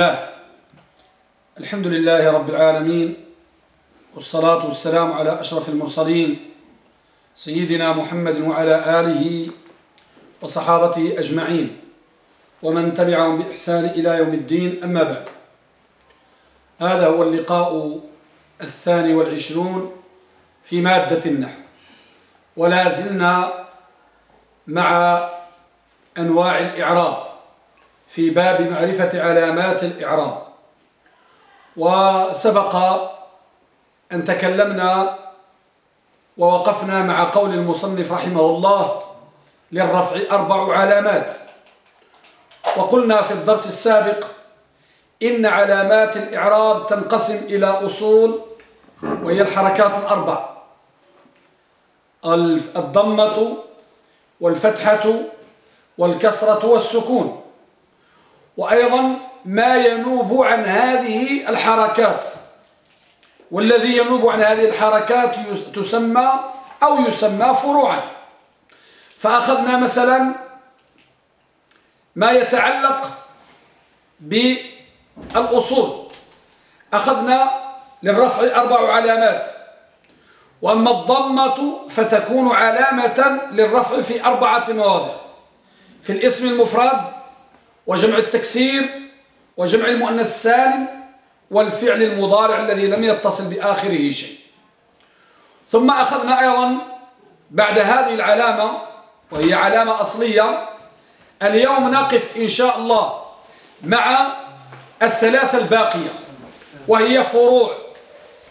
الله. الحمد لله رب العالمين والصلاة والسلام على أشرف المرسلين سيدنا محمد وعلى آله وصحابته أجمعين ومن تبعهم بإحسان إلى يوم الدين أما بعد. هذا هو اللقاء الثاني والعشرون في مادة النحو ولا زلنا مع أنواع الإعراب. في باب معرفة علامات الإعراب. وسبق أن تكلمنا ووقفنا مع قول المصنف رحمه الله للرفع أربع علامات. وقلنا في الدرس السابق إن علامات الإعراب تنقسم إلى أصول وهي الحركات الأربع. الضمة والفتحة والكسرة والسكون. وأيضا ما ينوب عن هذه الحركات. والذي ينوب عن هذه الحركات تسمى أو يسمى فروعا. فأخذنا مثلا ما يتعلق بالأصول. أخذنا للرفع أربع علامات. وأما الضمة فتكون علامة للرفع في أربعة مواضع. في الاسم المفرد وجمع التكسير وجمع المؤنث السالم والفعل المضارع الذي لم يتصل بآخره شيء. ثم أخذنا أيضا بعد هذه العلامة وهي علامة أصلية اليوم نقف إن شاء الله مع الثلاثة الباقية وهي فروع.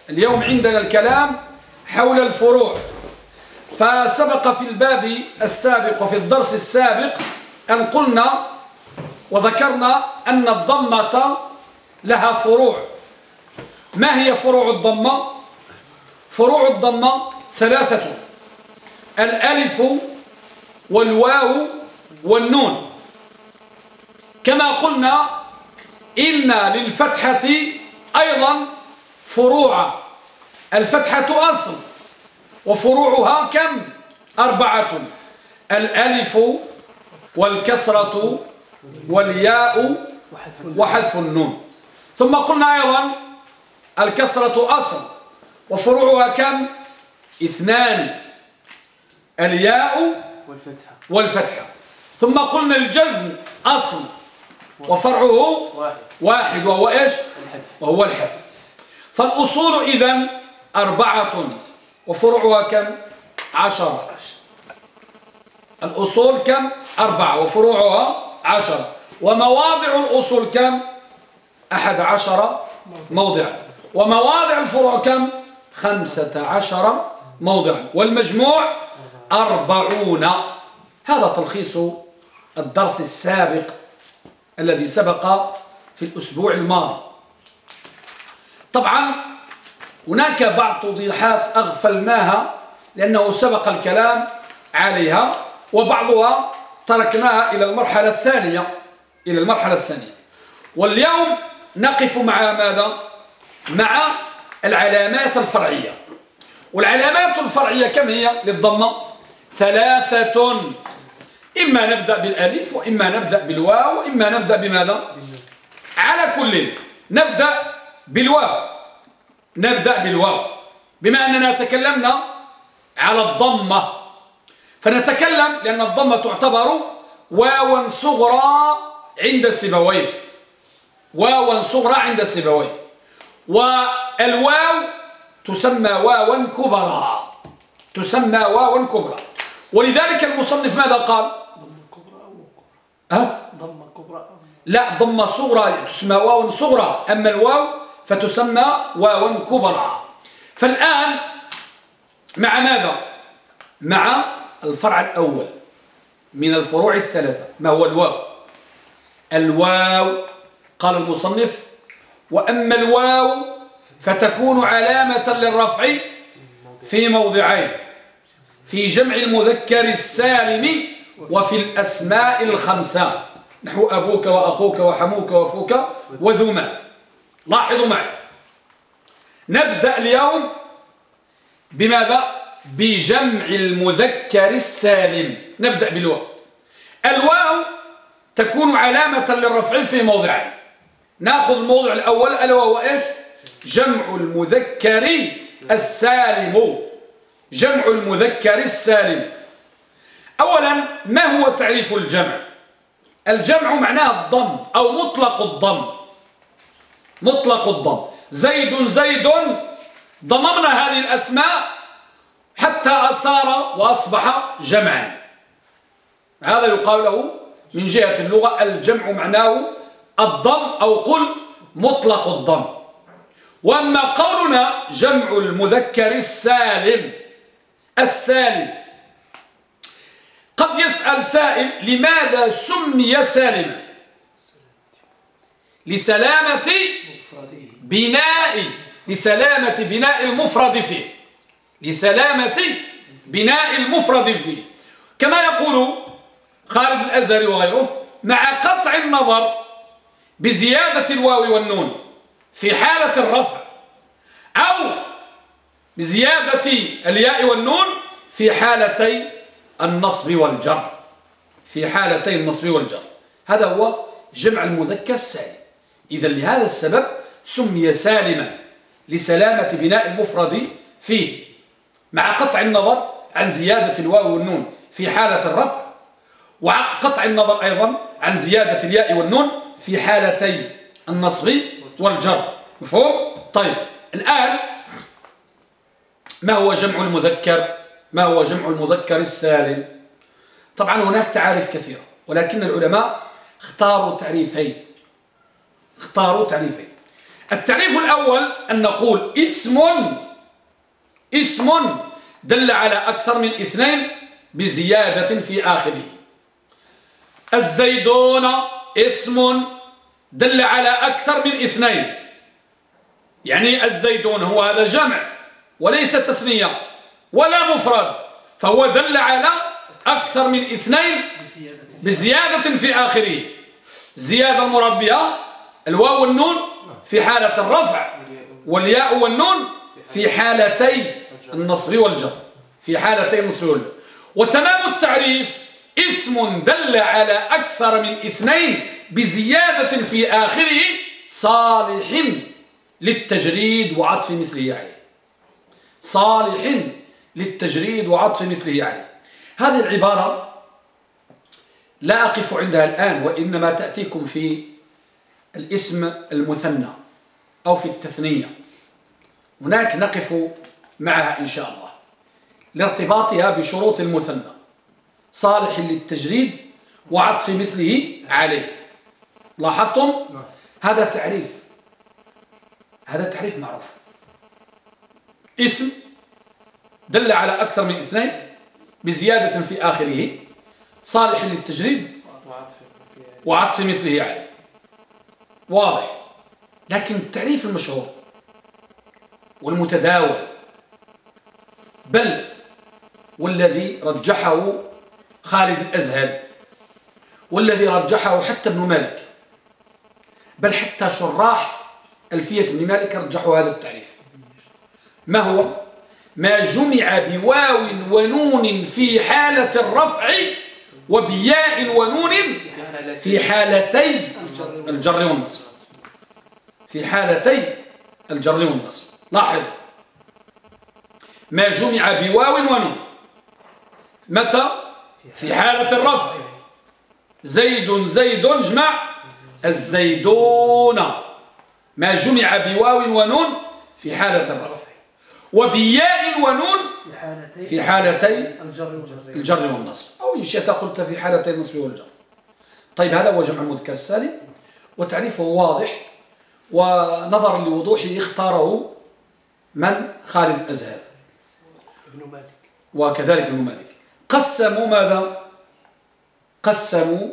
اليوم عندنا الكلام حول الفروع. فسبق في الباب السابق وفي الدرس السابق أن قلنا وذكرنا أن الضمة لها فروع. ما هي فروع الضمة؟ فروع الضمة ثلاثة. الألف والواو والنون. كما قلنا إن للفتحة أيضا فروع الفتحة أصل وفروعها كم؟ أربعة. الألف والكسرة والياء وحذف النون. ثم قلنا أيضا الكسرة أصل وفروعها كم؟ اثنان. الياء والفتحة, والفتحة ثم قلنا الجزم أصل وفرعه واحد وهو إيش؟ وهو الحذف. فالأصول إذن أربعة وفروعها كم؟ عشرة. الأصول كم؟ أربعة وفروعها عشرة ومواضع الأصول كم؟ أحد عشر موضعا. ومواضع الفروع كم؟ خمسة عشر موضعا. والمجموع أربعون. هذا تلخيص الدرس السابق الذي سبق في الأسبوع الماضي. طبعا هناك بعض توضيحات أغفلناها لأنه سبق الكلام عليها وبعضها تركناها إلى المرحلة الثانية إلى المرحلة الثانية. واليوم نقف مع ماذا؟ مع العلامات الفرعية. والعلامات الفرعية كم هي للضمة؟ ثلاثة. إما نبدأ بالألف وإما نبدأ بالواو وإما نبدأ بماذا؟ على كل. نبدأ بالواو. نبدأ بالواو. بما أننا تكلمنا على الضمة. فنتكلم لأن الضمة تعتبر واوا صغرى عند السبوين واوا صغرى عند السبوين والواو تسمى واوا كبرى. تسمى واوا كبرى. ولذلك المصنف ماذا قال؟ ضمة كبرى أو أه؟ ضمة كبرى. أو لا ضمة صغرى تسمى واو صغرى. أما الواو فتسمى واو كبرى. فالآن مع ماذا؟ مع الفرع الأول من الفروع الثلاثة ما هو الواو؟ الواو قال المصنف وأما الواو فتكون علامة للرفع في موضعين في جمع المذكر السالم وفي الأسماء الخمسة. نحو أبوك وأخوك وحموك وفوك وذوما. لاحظوا معي. نبدأ اليوم بماذا؟ بجمع المذكر السالم. نبدأ بالواو الواو تكون علامة للرفع في موضعين. ناخذ الموضوع الأول ألا وهو إيش؟ جمع المذكر السالم. جمع المذكر السالم. أولا ما هو تعريف الجمع؟ الجمع معناه الضم أو مطلق الضم. مطلق الضم. زيد زيد. ضممنا هذه الأسماء. حتى صار وأصبح جمعا. هذا يقال له من جهة اللغة الجمع معناه الضم أو قل مطلق الضم. وأما قولنا جمع المذكر السالم السالم. قد يسأل سائل لماذا سمي سالما لسلامة بناء لسلامة بناء المفرد فيه. لسلامة بناء المفرد فيه. كما يقول خالد الأزهري وغيره مع قطع النظر بزيادة الواو والنون في حالة الرفع أو بزيادة الياء والنون في حالتي النصب والجر. في حالتي النصب والجر. هذا هو جمع المذكر السالم إذا لهذا السبب سمي سالما لسلامة بناء المفرد فيه. مع قطع النظر عن زيادة الواو والنون في حالة الرفع وقطع النظر أيضا عن زيادة الياء والنون في حالتي النصب والجر. مفهوم؟ طيب الآن ما هو جمع المذكر؟ ما هو جمع المذكر السالم؟ طبعا هناك تعاريف كثيرة ولكن العلماء اختاروا تعريفين. اختاروا تعريفين. التعريف الأول أن نقول اسم اسم دل على أكثر من اثنين بزيادة في آخره. الزيدون اسم دل على أكثر من اثنين. يعني الزيدون هو هذا جمع وليس تثنية ولا مفرد فهو دل على أكثر من اثنين بزيادة في آخره. زيادة المراد بها الواو والنون في حالة الرفع والياء والنون في حالتي. النصب والجر في حالتي النصب والجر وتمام التعريف اسم دل على أكثر من اثنين بزيادة في آخره صالح للتجريد وعطف مثله عليه صالح للتجريد وعطف مثله عليه هذه العبارة لا أقف عندها الآن وإنما تأتيكم في الاسم المثنى أو في التثنية. هناك نقف معها إن شاء الله. لارتباطها بشروط المثنى. صالح للتجريد وعطف مثله عليه. لاحظتم؟ هذا تعريف. هذا تعريف معروف. اسم دل على أكثر من اثنين بزيادة في آخره. صالح للتجريد وعطف مثله عليه. واضح. لكن التعريف المشهور والمتداول بل والذي رجحه خالد الأزهر والذي رجحه حتى ابن مالك بل حتى شراح ألفية ابن مالك رجحوا هذا التعريف. ما هو؟ ما جمع بواو ونون في حالة الرفع وبياء ونون في حالتي الجر والنصب في حالتي الجر والنصب لاحظ. ما جمع بواو ونون. متى؟ في حالة الرفع. زيد زيد جمع الزيدون. ما جمع بواو ونون في حالة الرفع. وبياء ونون في حالتي الجر والنصب أو إن شئت قلت في حالتي النصب والجر. طيب هذا هو جمع المذكر السالم وتعريفه واضح. ونظرا لوضوحه اختاره من؟ خالد الأزهر. ابن مالك. وكذلك ابن مالك. قسموا ماذا؟ قسموا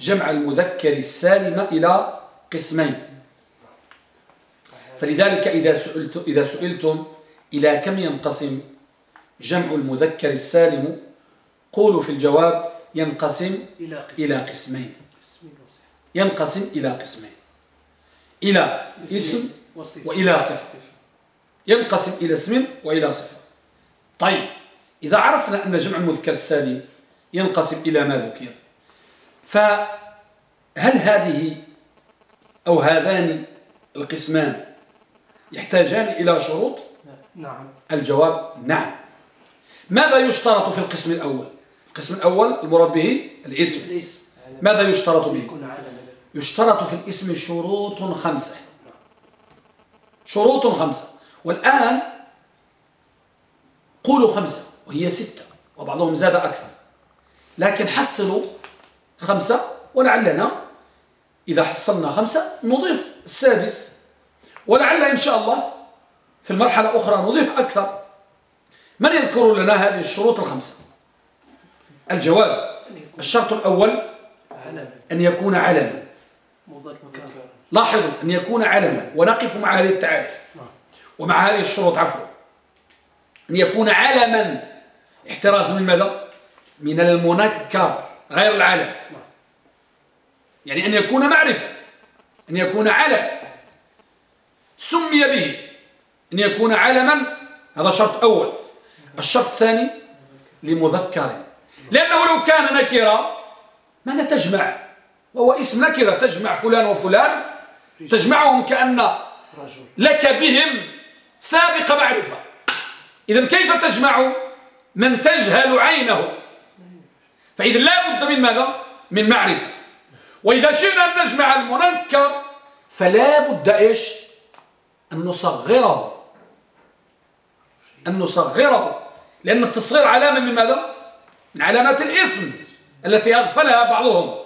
جمع المذكر السالم إلى قسمين. فلذلك إذا, سئلت إذا سئلتم إلى كم ينقسم جمع المذكر السالم قولوا في الجواب ينقسم إلى قسمين. ينقسم إلى قسمين. إلى اسم وإلى صفة. ينقسم إلى اسم وإلى صفة. طيب إذا عرفنا أن جمع المذكر السالم ينقسم إلى ما ذكر فهل هذه أو هذان القسمان يحتاجان إلى شروط؟ نعم. الجواب نعم. ماذا يشترط في القسم الأول؟ القسم الأول المراد به الاسم. الاسم. ماذا يشترط به؟ يشترط في الاسم شروط خمسة. شروط خمسة. والآن قولوا خمسة وهي ستة وبعضهم زاد أكثر. لكن حصلوا خمسة ولعلنا إذا حصلنا خمسة نضيف السادس. ولعل إن شاء الله في المرحلة الأخرى نضيف أكثر. من يذكر لنا هذه الشروط الخمسة؟ الجواب الشرط الأول أن يكون علما لاحظوا أن يكون علما ونقف مع هذه التعارف. ومع هذه الشروط عفوا. أن يكون علما احتراز من ماذا؟ من المنكر غير العلم يعني أن يكون معرفة أن يكون علم. سمي به أن يكون علما. هذا شرط أول. الشرط الثاني لمذكر. لأنه لو كان نكرة ماذا تجمع؟ وهو اسم نكرة تجمع فلان وفلان. تجمعهم كأن لك بهم سابق معرفة. إذا كيف تجمع من تجهل عينه؟ فإذا لا بد من ماذا؟ من معرفة. وإذا شئنا أن نجمع المنكر فلا بد إيش؟ أن نصغره. أن نصغره. لأن التصغير علامة من ماذا؟ من علامات الاسم التي أغفلها بعضهم.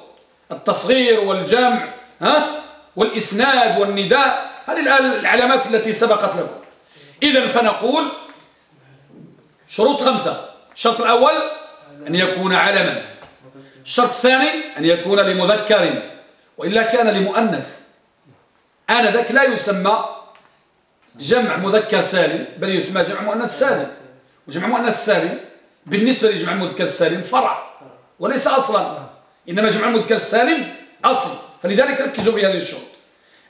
التصغير والجمع ها؟ والإسناد والنداء. هذه العلامات التي سبقت لكم. إذا فنقول شروط خمسة. الشرط الأول أن يكون علما. الشرط الثاني أن يكون لمذكر. وإلا كان لمؤنث. آنذاك لا يسمى جمع مذكر سالم بل يسمى جمع مؤنث سالم. وجمع مؤنث سالم بالنسبة لجمع المذكر السالم فرع وليس أصلا. إنما جمع المذكر السالم أصل. فلذلك ركزوا في هذه الشروط.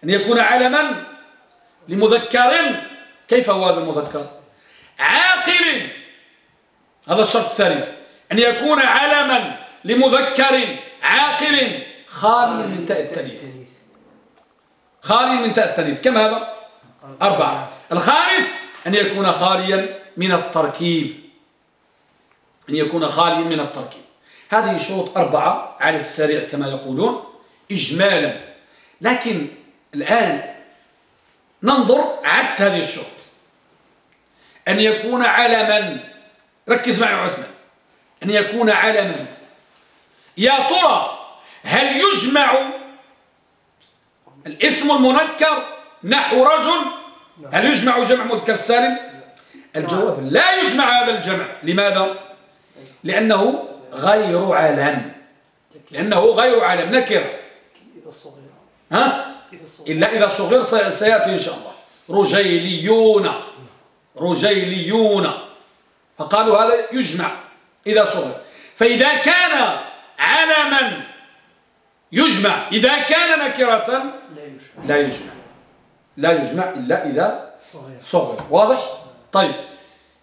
أن يكون علما لمذكر كيف هو هذا المذكر؟ عاقل هذا الشرط الثالث. أن يكون علما لمذكر عاقل خالي من تاء التانيث خالي من تاء التانيث كم هذا؟ أربعة. الخامس أن يكون خاليا من التركيب. أن يكون خاليا من التركيب. هذه شروط أربعة على السريع كما يقولون إجمالا. لكن الآن ننظر عكس هذه الشروط. أن يكون علما ركز معي عثمان أن يكون علما. يا ترى هل يجمع الاسم المنكر نحو رجل؟ هل يجمع جمع مذكر سالم؟ الجواب لا يجمع هذا الجمع. لماذا؟ لأنه غير علم لأنه غير علم نكر. ها؟ إلا إذا صغير سيأتي إن شاء الله. رجيليون. رجيليون. فقالوا هذا يجمع إذا صغر. فإذا كان علما يجمع إذا كان نكرة لا يجمع. لا يجمع. إلا إذا صغر. واضح؟ طيب.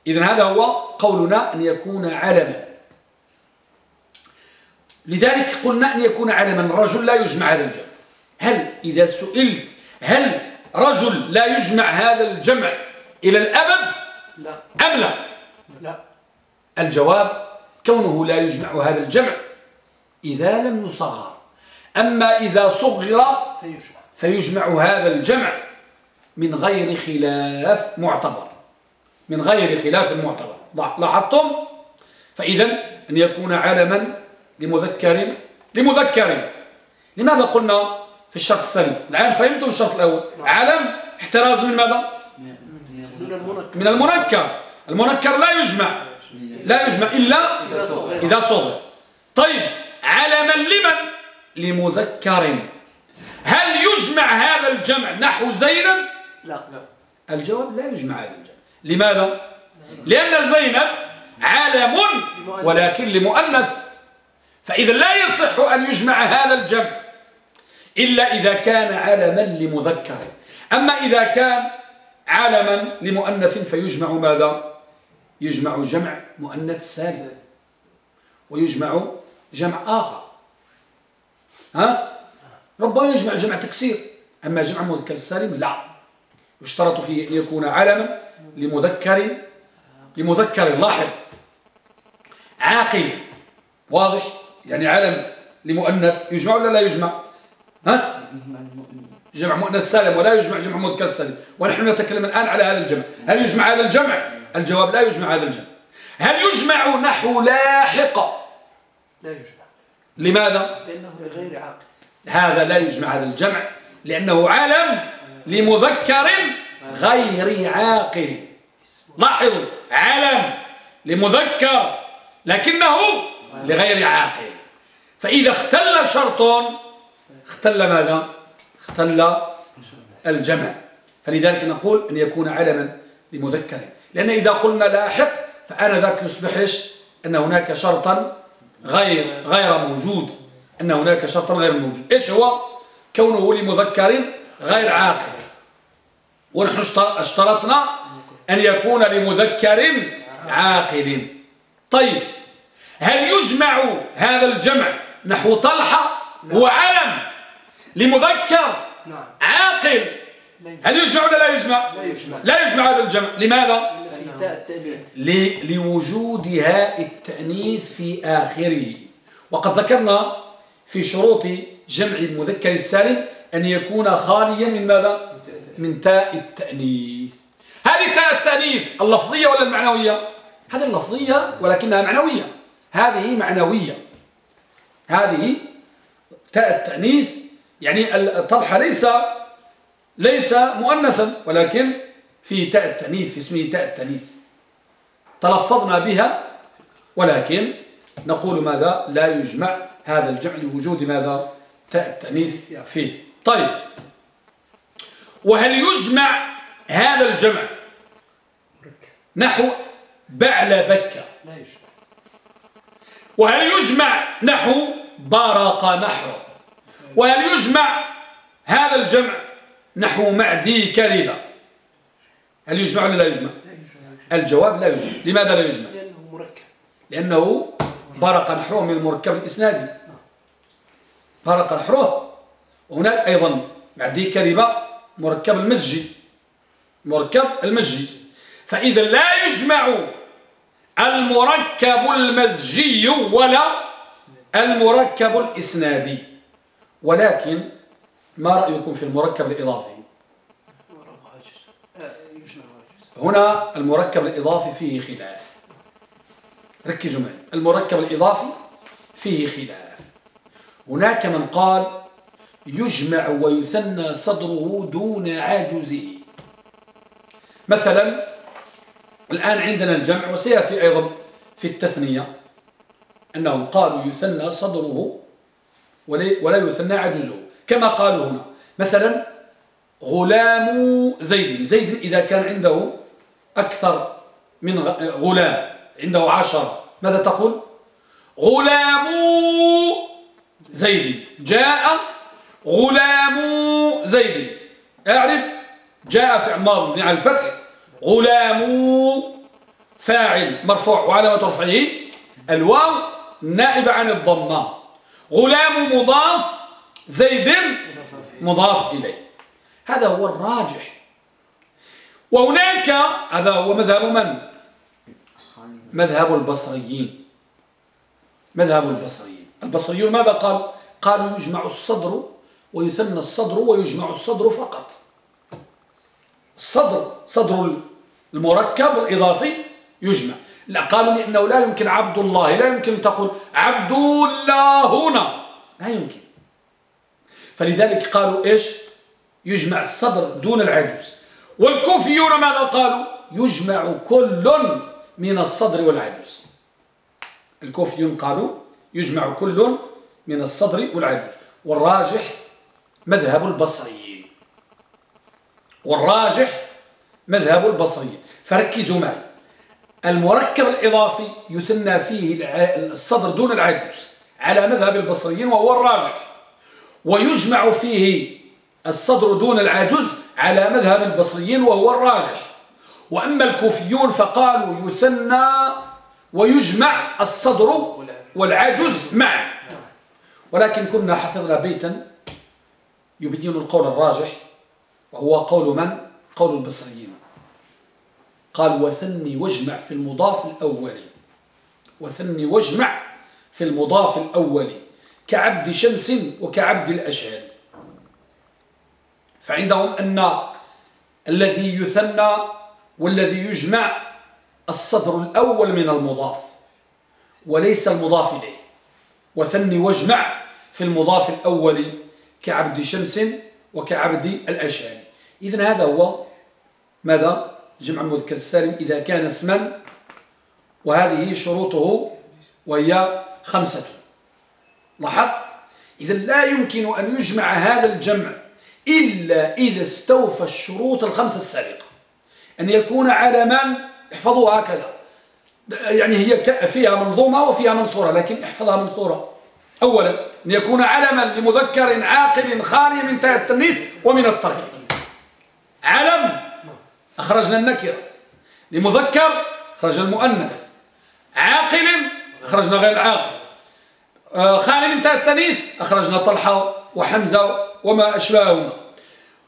إذن هذا هو قولنا أن يكون علما. لذلك قلنا أن يكون علما. الرجل لا يجمع هذا الجمع. هل إذا سئلت هل رجل لا يجمع هذا الجمع إلى الأبد؟ لا. أم لا؟ لا. الجواب كونه لا يجمع هذا الجمع إذا لم يصغر. أما إذا صغر فيشبه فيجمع هذا الجمع من غير خلاف معتبر. من غير خلاف معتبر. لاحظتم؟ فإذا أن يكون علما لمذكر لمذكر. لماذا قلنا في الشرط الثاني؟ الآن فهمتم الشرط الأول. علم احتراز من ماذا؟ من المنكر. من المنكر لا يجمع لا يجمع إلا إذا صغر. طيب علما لمن؟ لمذكر. هل يجمع هذا الجمع نحو زينب؟ لا. لا الجواب لا يجمع هذا الجمع. لماذا؟ لأن زينب عالم ولكن لمؤنث. فإذا لا يصح أن يجمع هذا الجمع إلا إذا كان علما لمذكر. أما إذا كان علما لمؤنث فيجمع ماذا؟ يجمع جمع مؤنث سالم ويجمع جمع آخر. ها؟ ربما يجمع جمع تكسير. أما جمع مذكر السالم لا. يشترط فيه أن يكون علما لمذكر لمذكر لاحظ عاقل واضح يعني علم لمؤنث. يجمع ولا لا يجمع؟ ها؟ جمع مؤنث سالم ولا يجمع جمع مذكر سالم. ونحن نتكلم الآن على هذا الجمع. هل يجمع هذا الجمع؟ الجواب لا يجمع هذا الجمع. هل يجمع نحو لاحق؟ لا يجمع. لماذا؟ لأنه غير عاقل. هذا لا يجمع هذا الجمع لأنه علم لمذكر غير عاقل. لاحظوا علم لمذكر لكنه لغير عاقل. فإذا اختل شرط اختل ماذا؟ اختل الجمع. فلذلك نقول أن يكون علما لمذكر. لأن إذا قلنا لاحق فأنا ذاك يصبح إيش؟ أن هناك شرطا غير غير موجود. أن هناك شرطا غير موجود. إيش هو؟ كونه لمذكر غير عاقل. ونحن اشترطنا أن يكون لمذكر عاقل. طيب هل يجمع هذا الجمع نحو طلحة هو علم لمذكر نعم. عاقل؟ هل يجمع ولا لا يجمع. لا يجمع هذا الجمع. لماذا؟ لوجود هاء التأنيث في آخره وقد ذكرنا في شروط جمع المذكر السالم أن يكون خاليا من ماذا؟ من تاء التأنيث هذه تاء التأنيث اللفظية ولا المعنوية؟ هذه اللفظية ولكنها معنوية هذه معنوية هذه تاء التأنيث يعني الطلحة ليس ليس مؤنثا ولكن في تاء التأنيث في اسمه تاء التأنيث. تلفظنا بها ولكن نقول ماذا؟ لا يجمع هذا الجمع لوجود ماذا؟ تاء التأنيث فيه. طيب. وهل يجمع هذا الجمع نحو بعل بكة؟ لا يجمع. وهل يجمع نحو بارق نحر وهل يجمع هذا الجمع نحو معدي كربة هل يجمع ولا لا يجمع؟ الجواب لا يجمع. لماذا لا يجمع؟ لأنه مركب. لأنه برق نحره من المركب الإسنادي برق نحره وهناك أيضا معدي كربة مركب المزجي مركب المزجي فإذا لا يجمع المركب المزجي ولا المركب الإسنادي. ولكن ما رأيكم في المركب الإضافي عاجز آه، يجمع عاجز هنا المركب الإضافي فيه خلاف. ركزوا معي. المركب الإضافي فيه خلاف. هناك من قال يجمع ويثنى صدره دون عاجزه. مثلا الآن عندنا الجمع وسيأتي أيضا في التثنية أنهم قالوا يثنى صدره ولا يثنى عجزه كما قالوا هنا. مثلا غلام زيد. زيد إذا كان عنده أكثر من غلام عنده عشرة ماذا تقول؟ غلام زيد. جاء غلام زيد. أعرف جاء فعل ماضي مع الفتح. غلام فاعل مرفوع وعلامة رفعه. الواو نائب عن الضمة. غلام مضاف زيد مضاف إليه. هذا هو الراجح. وهناك هذا هو مذهب من؟ مذهب البصريين. مذهب البصريين. البصريون ماذا قال؟ قالوا يجمع الصدر ويثنى الصدر ويجمع الصدر فقط. الصدر صدر المركب الإضافي يجمع. لا قالوا لأنه لا يمكن عبد الله لا يمكن تقول عبد الله هنا. لا يمكن. فلذلك قالوا إيش؟ يجمع الصدر دون العجوز. والكوفيون ماذا قالوا؟ يجمع كل من الصدر والعجوز. الكوفيون قالوا يجمع كل من الصدر والعجوز. والراجح مذهب البصريين. والراجح مذهب البصريين. فركزوا معي. المركب الإضافي يثنى فيه الصدر دون العجوز على مذهب البصريين وهو الراجح. ويجمع فيه الصدر دون العجوز على مذهب البصريين وهو الراجح. وأما الكوفيون فقالوا يثنى ويجمع الصدر والعجوز معا. ولكن كنا حفظنا بيتا يبين القول الراجح وهو قول من؟ قول البصريين. قال وثني واجمع في المضاف الأولي وثني واجمع في المضاف الأولي كعبد شمس وكعبد الأشهر. فعندهم أن الذي يثنى والذي يجمع الصدر الأول من المضاف وليس المضاف إليه. وثني واجمع في المضاف الأول كعبد شمس وكعبد الأشهر إذن هذا هو ماذا؟ جمع المذكر السالم إذا كان اسما وهذه شروطه وهي خمسة. لاحظت؟ إذا لا يمكن أن يجمع هذا الجمع إلا إذا استوفى الشروط الخمسة السابقة. أن يكون علما احفظوها هكذا. يعني هي فيها منظومة وفيها منثورة لكن احفظها منثورة أولا أن يكون علما لمذكر عاقل خالي من التنيث ومن التركيب. علم أخرجنا النكرة. لمذكر خرج المؤنث. عاقل أخرجنا غير العاقل آه، خالي من التنيث أخرجنا طلحة وحمزة وما أشباههما.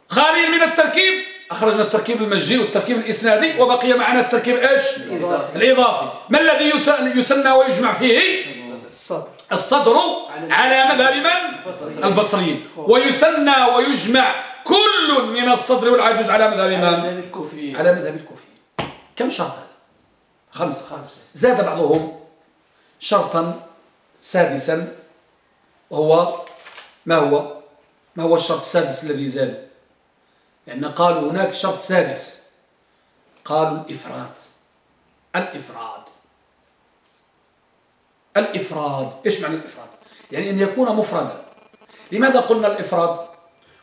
خالي من التركيب أخرجنا التركيب المجي والتركيب الإسنادي وبقي معنا التركيب إيش؟ الإضافي. الإضافي. ما الذي يثنى ويجمع فيه؟ الصدر. الصدر على مذهب من؟ البصريين. ويثنى ويجمع كل من الصدر والعجوز على مذهب من؟ على مذهب الكوفي كم شرطا؟ خمسة. خمسة. زاد بعضهم شرطا سادسا وهو ما هو؟ ما هو الشرط السادس الذي زاد لأن قالوا هناك شرط سادس. قالوا الإفراد. الإفراد. الإفراد. إيش معنى الإفراد؟ يعني أن يكون مفردا. لماذا قلنا الإفراد؟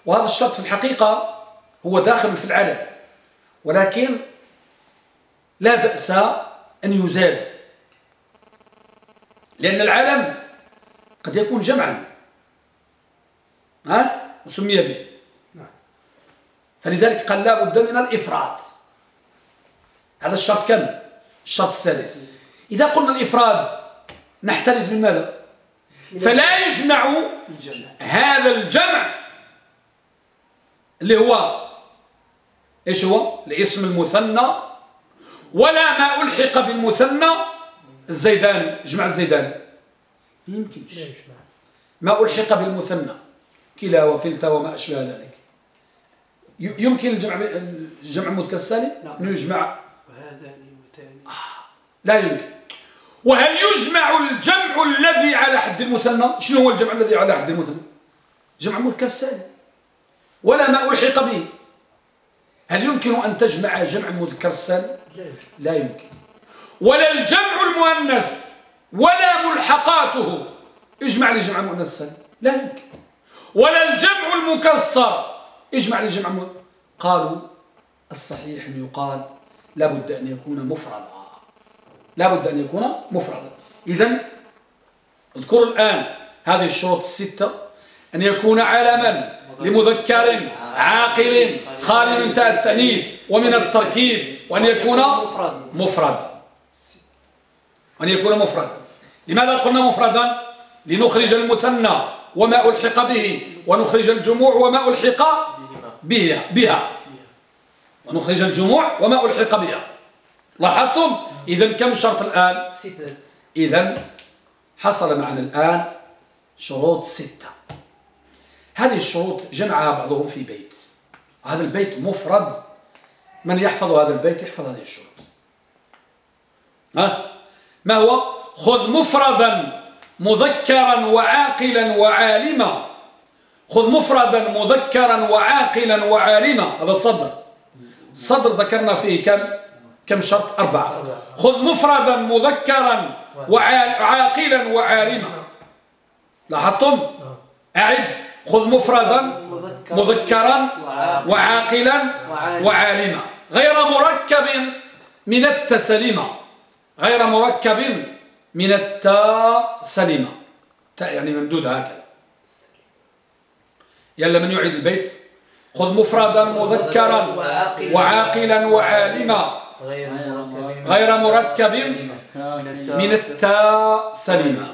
وهذا الشرط في الحقيقة هو داخل في العلم. ولكن لا بأس أن يزاد. لأن العالم قد يكون جمعا. ها؟ وسمي به نعم. فلذلك قال لا بد من الإفراد. هذا الشرط كم؟ الشرط السادس. إذا قلنا الإفراد نحترز من ماذا؟ فلا يجمع هذا الجمع اللي هو إيش هو؟ الاسم المثنى. ولا ما ألحق بالمثنى الزيداني جمع الزيداني ما يمكنش ما ألحق بالمثنى. كلا وكلتا وما أشبه ذلك. يمكن الجمع الجمع المذكر السالم نعم. أنه يجمع. وتاني لا يمكن. وهل يجمع الجمع الذي على حد المثنى؟ شنو هو الجمع الذي على حد المثنى؟ جمع مذكر السالم ولا ما ألحق به. هل يمكن أن تجمع جمع مذكر السالم لا يمكن. لا يمكن. ولا الجمع المؤنث ولا ملحقاته. اجمع لي جمع المؤنث السالم لا يمكن. ولا الجمع المكسر. اجمع لي جمع المؤنث قالوا الصحيح أن يقال لابد أن يكون مفردا. لابد أن يكون مفردا. إذا اذكروا الآن هذه الشروط الستة. أن يكون علما لمذكر عاقل خالي من التأنيث ومن التركيب. وأن يكون مفرد. مفردا وأن يكون مفردا لماذا قلنا مفردا؟ لنخرج المثنى. وما ألحق به. ونخرج الجموع وما ألحق بها. بها. ونخرج الجموع وما ألحق بها. لاحظتم؟ إذا كم شرط الآن؟ إذا حصل معنا الآن شروط ستة. هذه الشروط جمعها بعضهم في بيت. هذا البيت مفرد. من يحفظ هذا البيت يحفظ هذه الشروط. ها؟ ما هو؟ خذ مفردا. مذكرا وعاقلا وعالما. خذ مفردا مذكرا وعاقلا وعالما. هذا الصدر. الصدر ذكرنا فيه كم؟ كم شرط؟ أربعة. خذ مفردا مذكرا وعاقلا وعالما. لاحظتم؟ أعد. خذ مفردا مذكرا وعاقلا وعالما. غير مركب من التسليمة غير مركب من التاء سلمة. تاء يعني ممدود هكذا. يلا من يعيد البيت. خذ مفردا مذكرا وعاقلا وعالما. غير مركب. من التاء سلمة.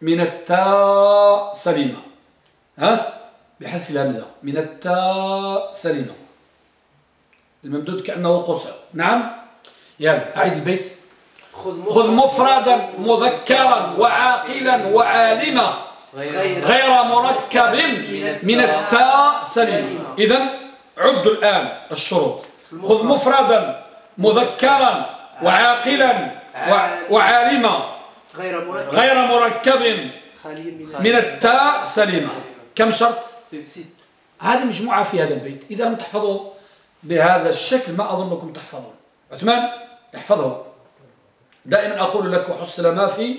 من التاء سلمة. ها؟ بحذف الهمزة. من التاء سليمة الممدود كأنه قصر. نعم؟ يلا أعيد البيت. خذ مفردا مذكرا وعاقلا وعالما غير مركب من التاء سليمة إذا عدوا الآن الشروط. خذ مفردا مذكرا وعاقلا وعالما. غير مركب. من التاء. سليمة. كم شرط؟ هذه مجموعة في هذا البيت. إذا لم تحفظوا بهذا الشكل ما أظنكم تحفظون. عثمان احفظه دائما أقول لك وحصل ما في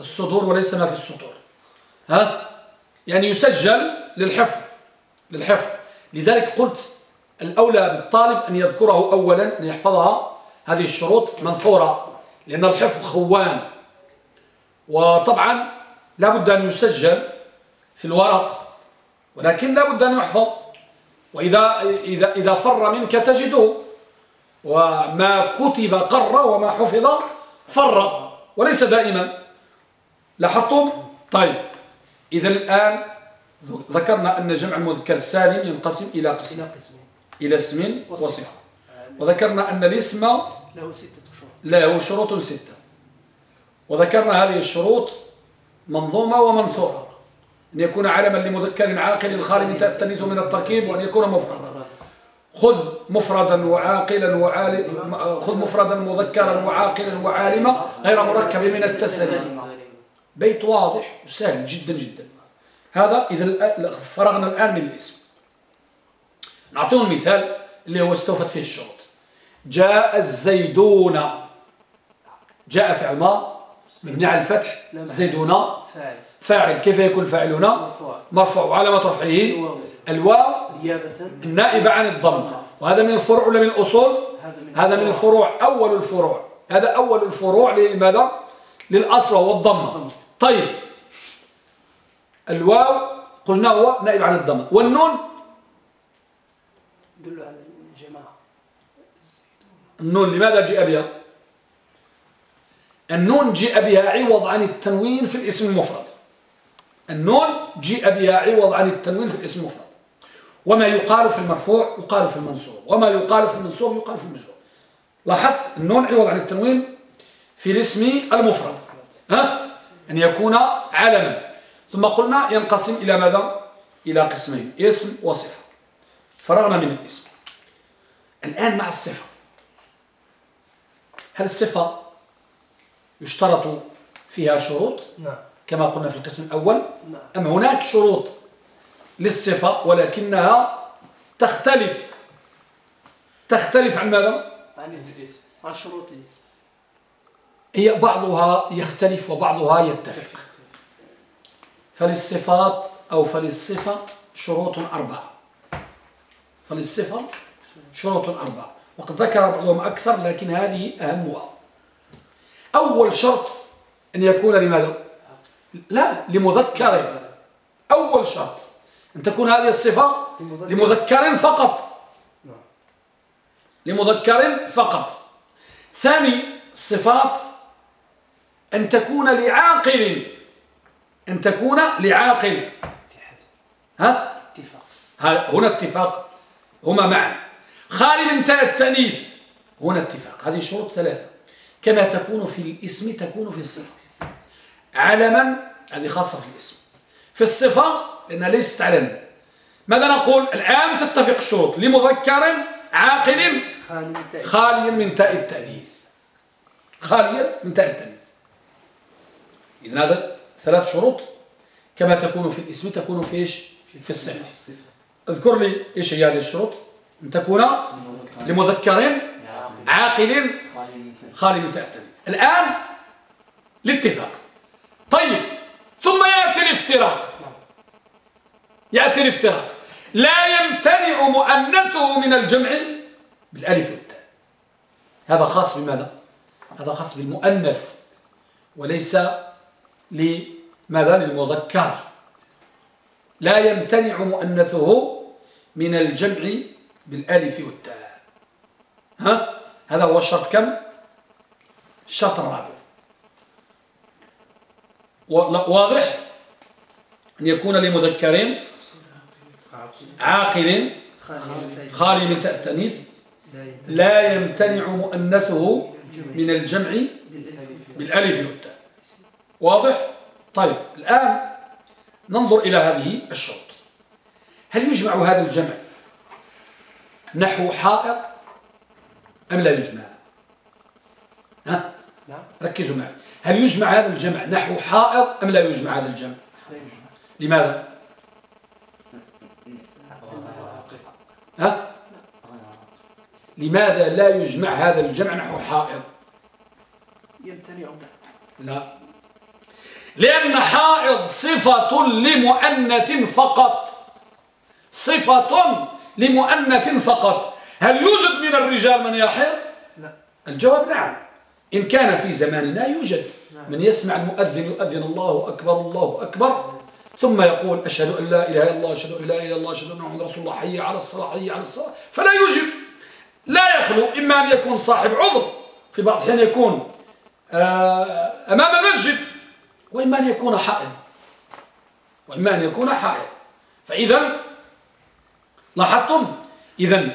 الصدور وليس ما في السطور. ها؟ يعني يسجل للحفظ للحفظ. لذلك قلت الأولى بالطالب أن يذكره أولا أن يحفظها. هذه الشروط منثورة لأن الحفظ خوان. وطبعا لا بد أن يسجل في الورق ولكن لا بد أن يحفظ. وإذا إذا إذا فر منك تجده. وما كتب قر وما حفظ فر. وليس دائما. لاحظتم؟ طيب. إذا الآن ذكرنا أن جمع المذكر السالم ينقسم إلى قسم. إلى اسم وصفة. وذكرنا أن الاسم له ستة شروط. له شروط ستة. وذكرنا هذه الشروط منظومة ومنثورة. أن يكون علما لمذكر عاقل خالي من التأنيث من التركيب وأن يكون مفردا خذ مفردا وعاقلا وعالم خذ مفردا مذكرا وعاقلا وعالما غير مركب من التسليم. بيت واضح وسهل جدا جدا. هذا إذا فرغنا الآن من الاسم. نعطيهم مثال اللي هو استوفت فيه الشروط. جاء الزيدون. جاء فعل ما؟ مبني على الفتح. زيدون. فاعل. كيف يكون فاعل هنا مرفوع. وعلامة رفعه الواو. النائبة عن الضم. وهذا من الفروع ولا من الأصول؟ هذا من الفروع. أول الفروع. هذا أول الفروع لماذا للأصل وهو الضم. طيب. الواو قلنا هو نائب عن الضم. والنون؟ دل على الجماعة. النون. لماذا جاء بها؟ النون جاء بها عوض عن التنوين في الاسم المفرد. النون جاء بها عوض عن التنوين في الاسم المفرد. وما يقال في المرفوع يقال في المنصوب وما يقال في المنصوب يقال في المجرور. لاحظت النون عوض عن التنوين في الاسم المفرد ها؟ أن يكون علما. ثم قلنا ينقسم إلى ماذا؟ إلى قسمين اسم وصفة. فرغنا من الاسم. الآن مع الصفة. هل الصفة يشترط فيها شروط؟ نعم. كما قلنا في القسم الأول؟ نعم. أم هناك شروط للصفة ولكنها تختلف. تختلف عن ماذا؟ عن الاسم عن شروط الاسم. هي بعضها يختلف وبعضها يتفق. فللصفات أو فللصفة شروط أربعة. فللصفة شروط أربعة. وقد ذكر بعضهم أكثر لكن هذه أهمها. أول شرط أن يكون لماذا؟ لا لمذكر. أول شرط. أن تكون هذه الصفة لمذكر. فقط. لمذكر فقط. ثاني الصفات أن تكون لعاقل. أن تكون لعاقل. ها؟ اتفاق. هنا اتفاق. هما معا. خالي من التأنيث. هنا اتفاق. هذه شروط ثلاثة. كما تكون في الاسم تكون في الصفة. علما هذه خاصة في الاسم. في الصفة لأنها ليست علما ماذا نقول؟ الآن تتفق الشروط. لمذكر عاقل خاليا من تاء التأنيث. خاليا من تاء التأنيث. إذن هذا ثلاث شروط. كما تكون في الإسم تكون في إيش؟ في الصفة. اذكر لي إيش هي هذه الشروط. أن تكون لمذكر عاقل خالي من تأتي الآن الاتفاق طيب. ثم يأتي الافتراق. يأتي الافتراق. لا يمتنع مؤنثه من الجمع بالألف والتاء. هذا خاص بماذا؟ هذا خاص بالمؤنث وليس لماذا؟ للمذكر. لا يمتنع مؤنثه من الجمع بالألف والتاء. ها؟ هذا هو الشرط كم؟ الشرط الرابع. واضح؟ أن يكون لمذكرين عاقل خالي. من التأنيث لا يمتنع مؤنثه من الجمع بالألف والتاء. واضح؟ طيب الآن ننظر إلى هذه الشروط. هل يجمع هذا الجمع نحو حائط أم لا يجمع؟ ها؟ ركزوا معي. هل يجمع هذا الجمع نحو حائط أم لا يجمع هذا الجمع؟ لا يجمع. لماذا؟ ها؟ لماذا لا يجمع هذا الجمع نحو حائط يمتنع لا. لأن حائض صفة لمؤنث فقط. صفة لمؤنث فقط. هل يوجد من الرجال من يحر لا. الجواب نعم. إن كان في زماننا يوجد. نعم. من يسمع المؤذن يؤذن الله أكبر الله أكبر. ثم يقول أشهد أن لا إله إلا الله أشهد أن لا إله إلا الله أشهد أن محمد رسول الله حي على الصلاة حي على الصلاة. فلا يوجد لا يخلو إما أن يكون صاحب عذر في بعض الأحيان يكون آه، أمام المسجد وإما أن يكون حائض وإما أن يكون حائض. فإذا لاحظتم إذا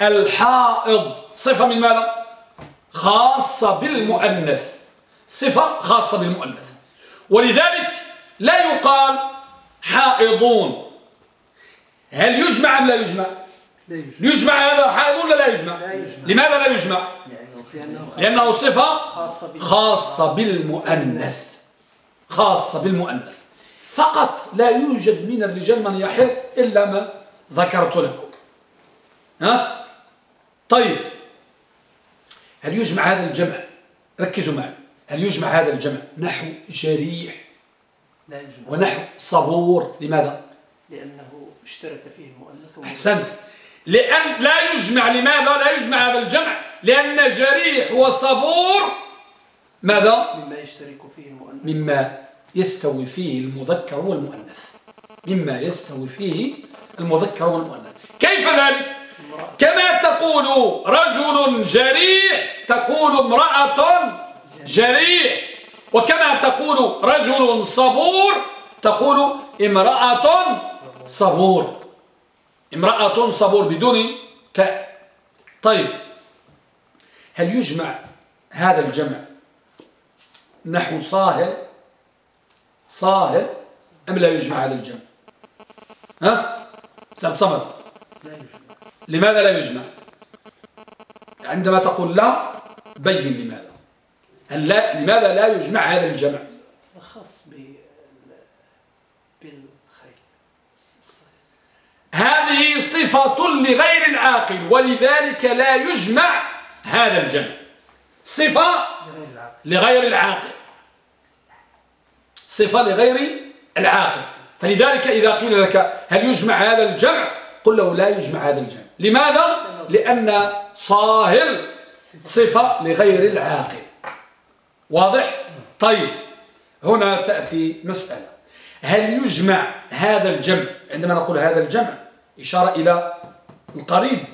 الحائض صفة من ماذا؟ خاصة بالمؤنث. صفة خاصة بالمؤنث. ولذلك لا يقال حائضون. هل يجمع أم لا يجمع؟ يجمع. هذا حائض ولا لا يجمع؟ لماذا لا يجمع؟ لأنه صفة خاصة بالمؤنث. خاصة بالمؤنث. فقط لا يوجد من الرجال من يحر إلا ما ذكرت لكم. ها؟ طيب. هل يجمع هذا الجمع؟ ركزوا معي. هل يجمع هذا الجمع؟ نحو جريح. لا يجمع ونحو صبور. لماذا؟ لأنه اشترك فيه المؤنث أحسنت. لأن لا يجمع. لماذا لا يجمع هذا الجمع؟ لأن جريح وصبور ماذا؟ مما يشترك فيه المؤنث مما يستوي فيه المذكر والمؤنث مما يستوي فيه المذكر والمؤنث كيف ذلك؟ كما تقول رجل جريح تقول امرأة جريح. وكما تقول رجل صبور تقول امرأة صبور. امرأة صبور بدون تاء. طيب هل يجمع هذا الجمع نحو صاهر صاهر أم لا يجمع هذا الجمع؟ ها؟ سعد صمد لماذا لا يجمع؟ عندما تقول لا بين لماذا. هل لا لماذا لا يجمع هذا الجمع؟ خاص بالخيل هذه صفة لغير العاقل ولذلك لا يجمع هذا الجمع. صفة لغير العاقل. صفة لغير العاقل. فلذلك إذا قيل لك هل يجمع هذا الجمع قل له لا يجمع هذا الجمع. لماذا؟ لأن صاهر صفة لغير العاقل. واضح؟ طيب هنا تأتي مسألة. هل يجمع هذا الجمع عندما نقول هذا الجمع إشارة إلى القريب؟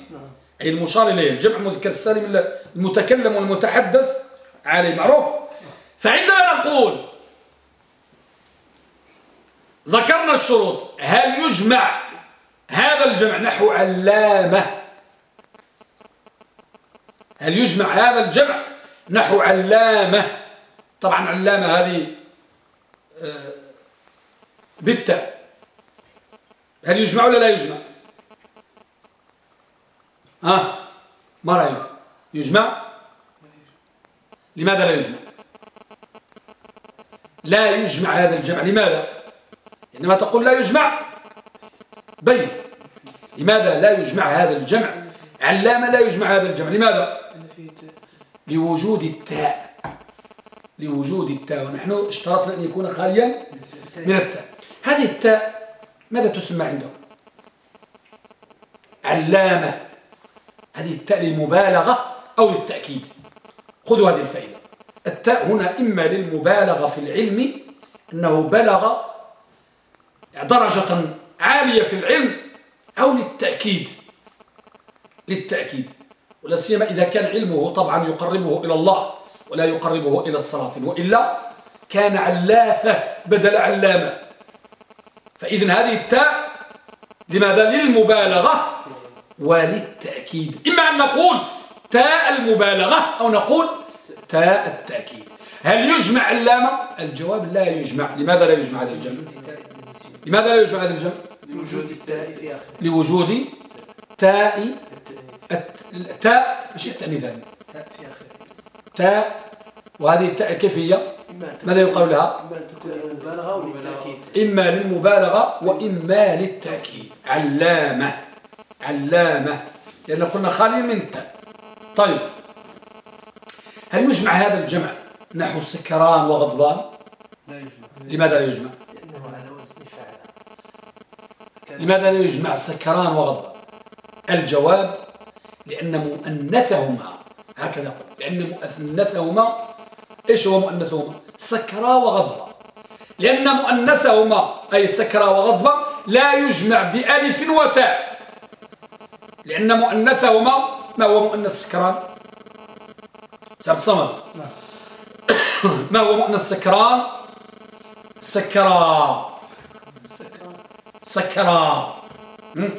أي المشار إليه الجمع المذكر السالم المتكلم والمتحدث عليه معروف؟ فعندما نقول ذكرنا الشروط هل يجمع هذا الجمع نحو علامة؟ هل يجمع هذا الجمع نحو علامة؟ طبعا علامة هذه آه، بالتاء هل يجمع ولا لا يجمع؟ ها؟ ما رأيك؟ يجمع؟ لماذا لا يجمع؟ لا يجمع هذا الجمع. لماذا؟ عندما تقول لا يجمع بين. لماذا لا يجمع هذا الجمع؟ علامة لا يجمع هذا الجمع. لماذا؟ لوجود التاء. لوجود التاء ونحن اشترطنا أن يكون خاليا من التاء. هذه التاء ماذا تسمى عندهم؟ علامة. هذه التاء للمبالغة أو للتأكيد. خذوا هذه الفائدة. التاء هنا إما للمبالغة في العلم أنه بلغ درجة عالية في العلم أو للتأكيد. للتأكيد. ولا سيما إذا كان علمه طبعا يقربه إلى الله. ولا يقربه إلى الصلاة وإلا كان علافة بدل علامة. فإذن هذه التاء لماذا؟ للمبالغة وللتأكيد. إما أن نقول تاء المبالغة أو نقول تاء التأكيد. هل يجمع اللام؟ الجواب لا يجمع. لماذا لا يجمع هذا الجمع؟ لماذا لا يجمع هذا الجمع؟ لوجود التاء في آخر لوجود تاء التاء مش التاء مثال تاء في آخر تاء وهذه التاء كيف هي ماذا يقال لها؟ إما للمبالغة وإما للتأكيد. علامة. علامة. لأن قلنا خالي من التاء طيب. هل يجمع هذا الجمع نحو سكران وغضبان؟ لا يجمع. لماذا لا يجمع؟ لأنه على وزن فعل لماذا لا يجمع سكران وغضبان؟ الجواب لأن مؤنثهما هكذا قل لأن مؤنثهما إيش هو مؤنثهما؟ سكرا وغضبا. لأن مؤنثهما أي سكرا وغضبا لا يجمع بألف وتاء. لأن مؤنثهما ما هو مؤنث سكران؟ سعد صمد. ما هو مؤنث سكران؟ سكرى. سكران سكرى. م?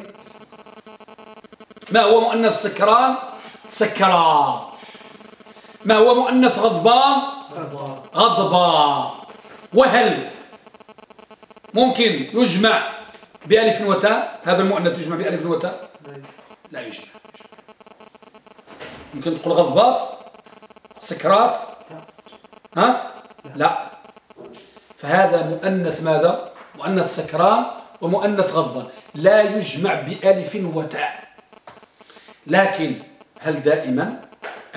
ما هو مؤنث سكران؟ سكرى. ما هو مؤنث غضبان غضبان غضبى وهل ممكن يجمع بألف وتاء؟ هذا المؤنث يجمع بألف وتاء؟ لا. يجمع. لا يجمع. ممكن تقول غضبات سكرات. ها؟ لا. فهذا مؤنث ماذا؟ مؤنث سكران ومؤنث غضبان لا يجمع بألف وتاء. لكن هل دائما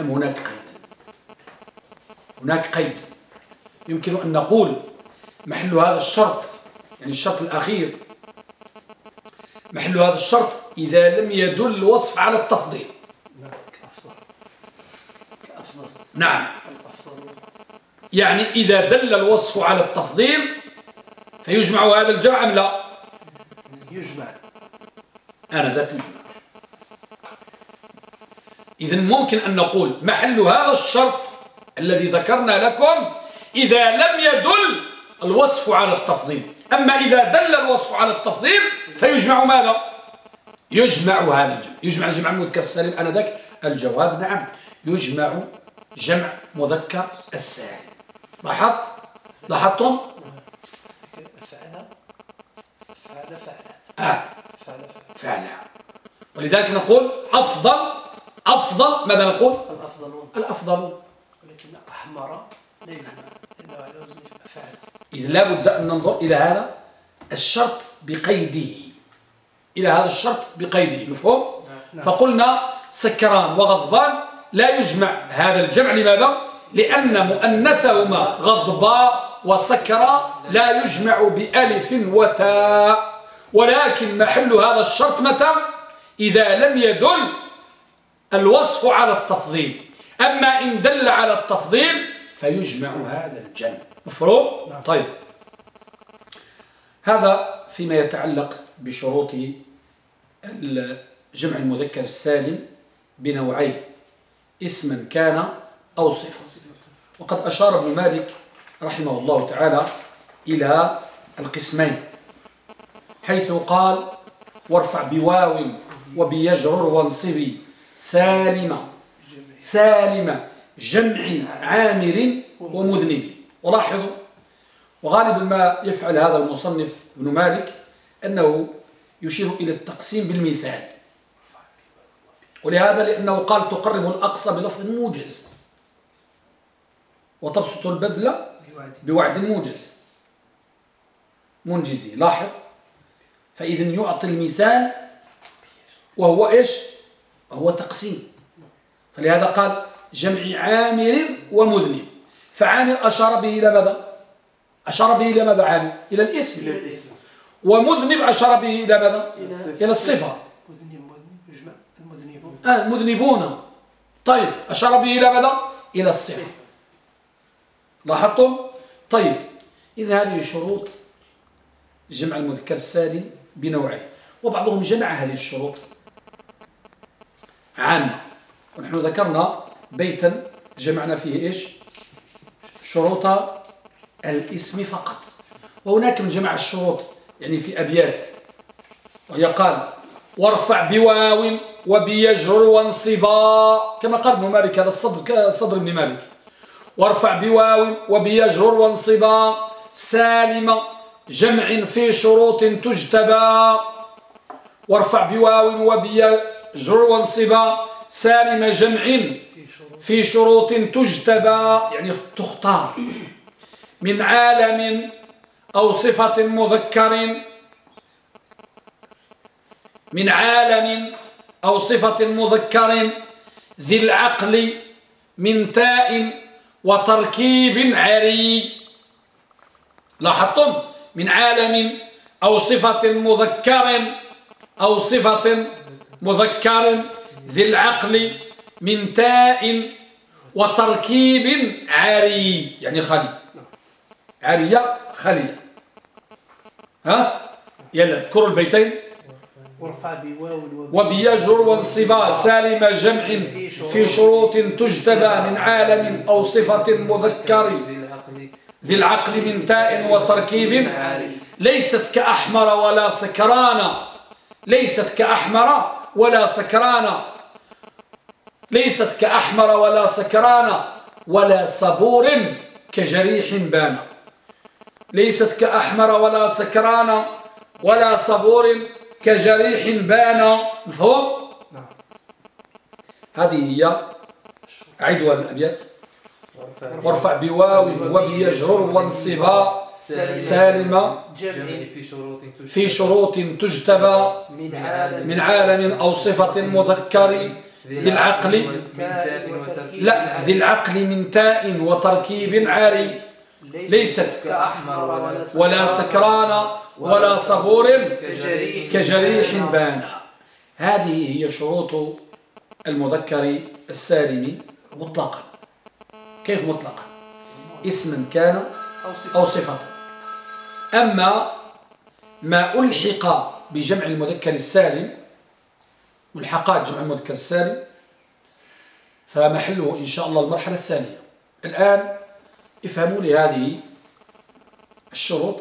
أم هناك قيد هناك قيد. يمكن أن نقول محل هذا الشرط يعني الشرط الأخير. محل هذا الشرط إذا لم يدل الوصف على التفضيل. نعم. يعني إذا دل الوصف على التفضيل فيجمع هذا الجمع أم لا؟ يجمع. أنا ذاك يجمع. إذا ممكن أن نقول محل هذا الشرط الذي ذكرنا لكم إذا لم يدل الوصف على التفضيل. أما إذا دل الوصف على التفضيل فيجمع ماذا؟ يجمع هذا الجمع. يجمع جمع المذكر السالم أنا ذاك الجواب نعم. يجمع جمع مذكر السالم. لاحظت؟ لاحظتم؟ فعل. فعل فعل. آه. فعل فعل. فعلا ولذلك نقول أفضل أفضل ماذا نقول؟ الأفضلون الأفضل. ولكن أحمر على وزن فعل إذا لا بد أن ننظر إلى هذا الشرط بقيده إلى هذا الشرط بقيده مفهوم؟ نعم. فقلنا سكران وغضبان لا يجمع هذا الجمع لماذا؟ لأن مؤنثهما غضبا وسكرا لا يجمع بألف وتاء ولكن محل هذا الشرط متى؟ إذا لم يدل الوصف على التفضيل أما إن دل على التفضيل فيجمع هذا الجمع مفروض؟ نعم. طيب هذا فيما يتعلق بشروط الجمع المذكر السالم بنوعين اسما كان أو صفة وقد أشار ابن مالك رحمه الله تعالى إلى القسمين حيث قال وارفع بواو وبيجرر وانصبي سالمة سالمة جمع عامر ومذنب. ولاحظوا وغالبا ما يفعل هذا المصنف ابن مالك أنه يشير إلى التقسيم بالمثال ولهذا لأنه قال تقرب الأقصى بلفظ موجز. وتبسط بوعد بوعد موجز. منجزي. لاحظ فإذا يعطي المثال وهو إيش؟ وهو تقسيم. فلهذا قال جمع عامر ومذنب. فعامر أشار به إلى ماذا؟ أشار به إلى ماذا عامر إلى الاسم. إلى الاسم. ومذنب أشار به إلى ماذا؟ إلى إلى الصفة. آه المذنبون. طيب أشار به إلى ماذا؟ إلى الصفة. لاحظتم؟ طيب إذا هذه شروط جمع المذكر السالم بنوعين وبعضهم جمع هذه الشروط عامة. ونحن ذكرنا بيتا جمعنا فيه إيش؟ شروط الاسم فقط. وهناك من جمع الشروط يعني في أبيات. وهي قال وارفع بواو وبيجر وانصبا. كما قال ابن مالك هذا الصدر صدر ابن مالك. وارفع بواو وبيجر وانصبا. سالم جمع في شروط تجتبى. وارفع بواو وبيجر وانصبا. سالم جمع في شروط تجتبى يعني تختار من عالم أو صفة مذكر من عالم أو صفة مذكر ذي العقل من تاء وتركيب عري. لاحظتم؟ من عالم أو صفة مذكر أو صفة مذكر. ذي العقل من تاء وتركيب عري يعني خلي عرية خلية ها؟ يلا اذكروا البيتين. وبيا اجرر وانصب سالم جمع في شروط تجتبى من عالم أو صفة مذكر. ذي العقل من تاء وتركيب ليست كأحمر ولا سكران. ليست كأحمر ولا سكران ليست كأحمر ولا سكران ولا صبور كجريح بان. ليست كأحمر ولا سكران ولا صبور كجريح بان. مفهوم؟ نعم. هذه هي أعيدها الأبيات. وارفع بواو وبيجرر وانصبا سالمة في شروط تجتبى من عالم أو صفة مذكر ذي العقل. لا ذي العقل من تاء وتركيب عاري. ليست كأحمر ولا سكران ولا صبور كجريح بان. هذه هي شروط المذكر السالم مطلقا. كيف مطلقا؟ اسما كان أو صفة. أما ما ألحق بجمع المذكر السالم ملحقات جمع المذكر السالم فمحله إن شاء الله المرحلة الثانية. الآن افهموا لي هذه الشروط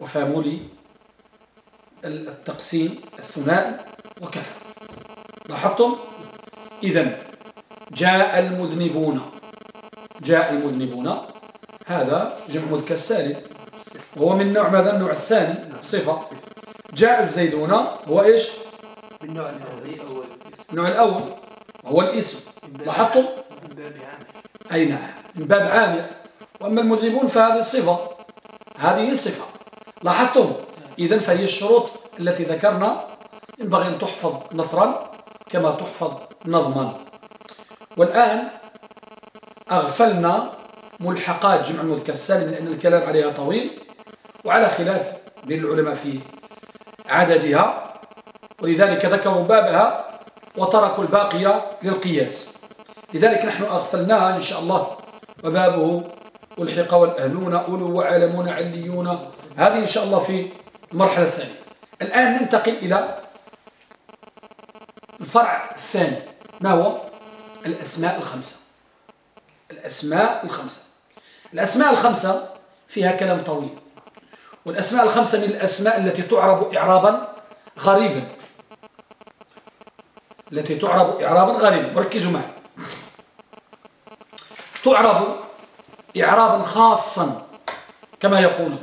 وفهموا لي التقسيم الثنائي وكفى. لاحظتم؟ إذا جاء المذنبون. جاء المذنبون هذا جمع مذكر سالم وهو من نوع ماذا؟ النوع الثاني صفة. جاء الزيدون هو إيش؟ بالنوع الأول. النوع الأول هو الاسم. لاحظتم؟ أي نعم من باب عامر وأما المذنبون فهذه صفة. هذه صفة. لاحظتم؟ إذا فهي الشروط التي ذكرنا. ينبغي أن تحفظ نثرا كما تحفظ نظما. والآن أغفلنا ملحقات جمع المذكر السالم لأن الكلام عليها طويل وعلى خلاف بين العلماء في عددها ولذلك ذكروا بابها وتركوا الباقية للقياس. لذلك نحن أغفلناها إن شاء الله وبابه ألحق والأهلون أولو وعالمون عليون. هذه إن شاء الله في المرحلة الثانية. الآن ننتقل إلى الفرع الثاني ما هو؟ الأسماء الخمسة. الأسماء الخمسة. الأسماء الخمسة فيها كلام طويل. والأسماء الخمسة من الأسماء التي تعرب إعرابا غريبا. التي تعرب إعرابا غريبا. وركزوا معي. تعرب إعرابا خاصا كما يقول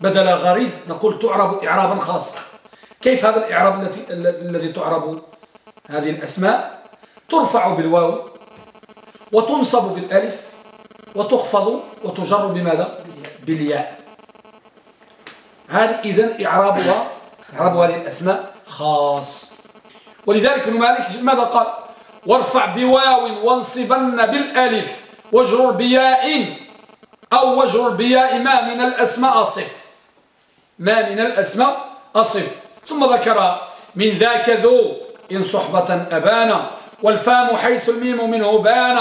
بدل غريب نقول تعرب إعرابا خاصا كيف هذا الإعراب الذي تعرب هذه الأسماء؟ ترفع بالواو. وتنصب بالألف وتخفض وتجر بماذا؟ بالياء. هذه إذن إعرابها إعراب هذه الأسماء خاص. ولذلك ابن مالك ماذا قال؟ وارفع بواو وانصبن بالألف واجرر بياء أو واجرر بياء ما من الأسماء أصف ما من الأسماء أصف ثم ذكر من ذاك ذو إن صحبة أبانا. والفم حيث الميم منه بان.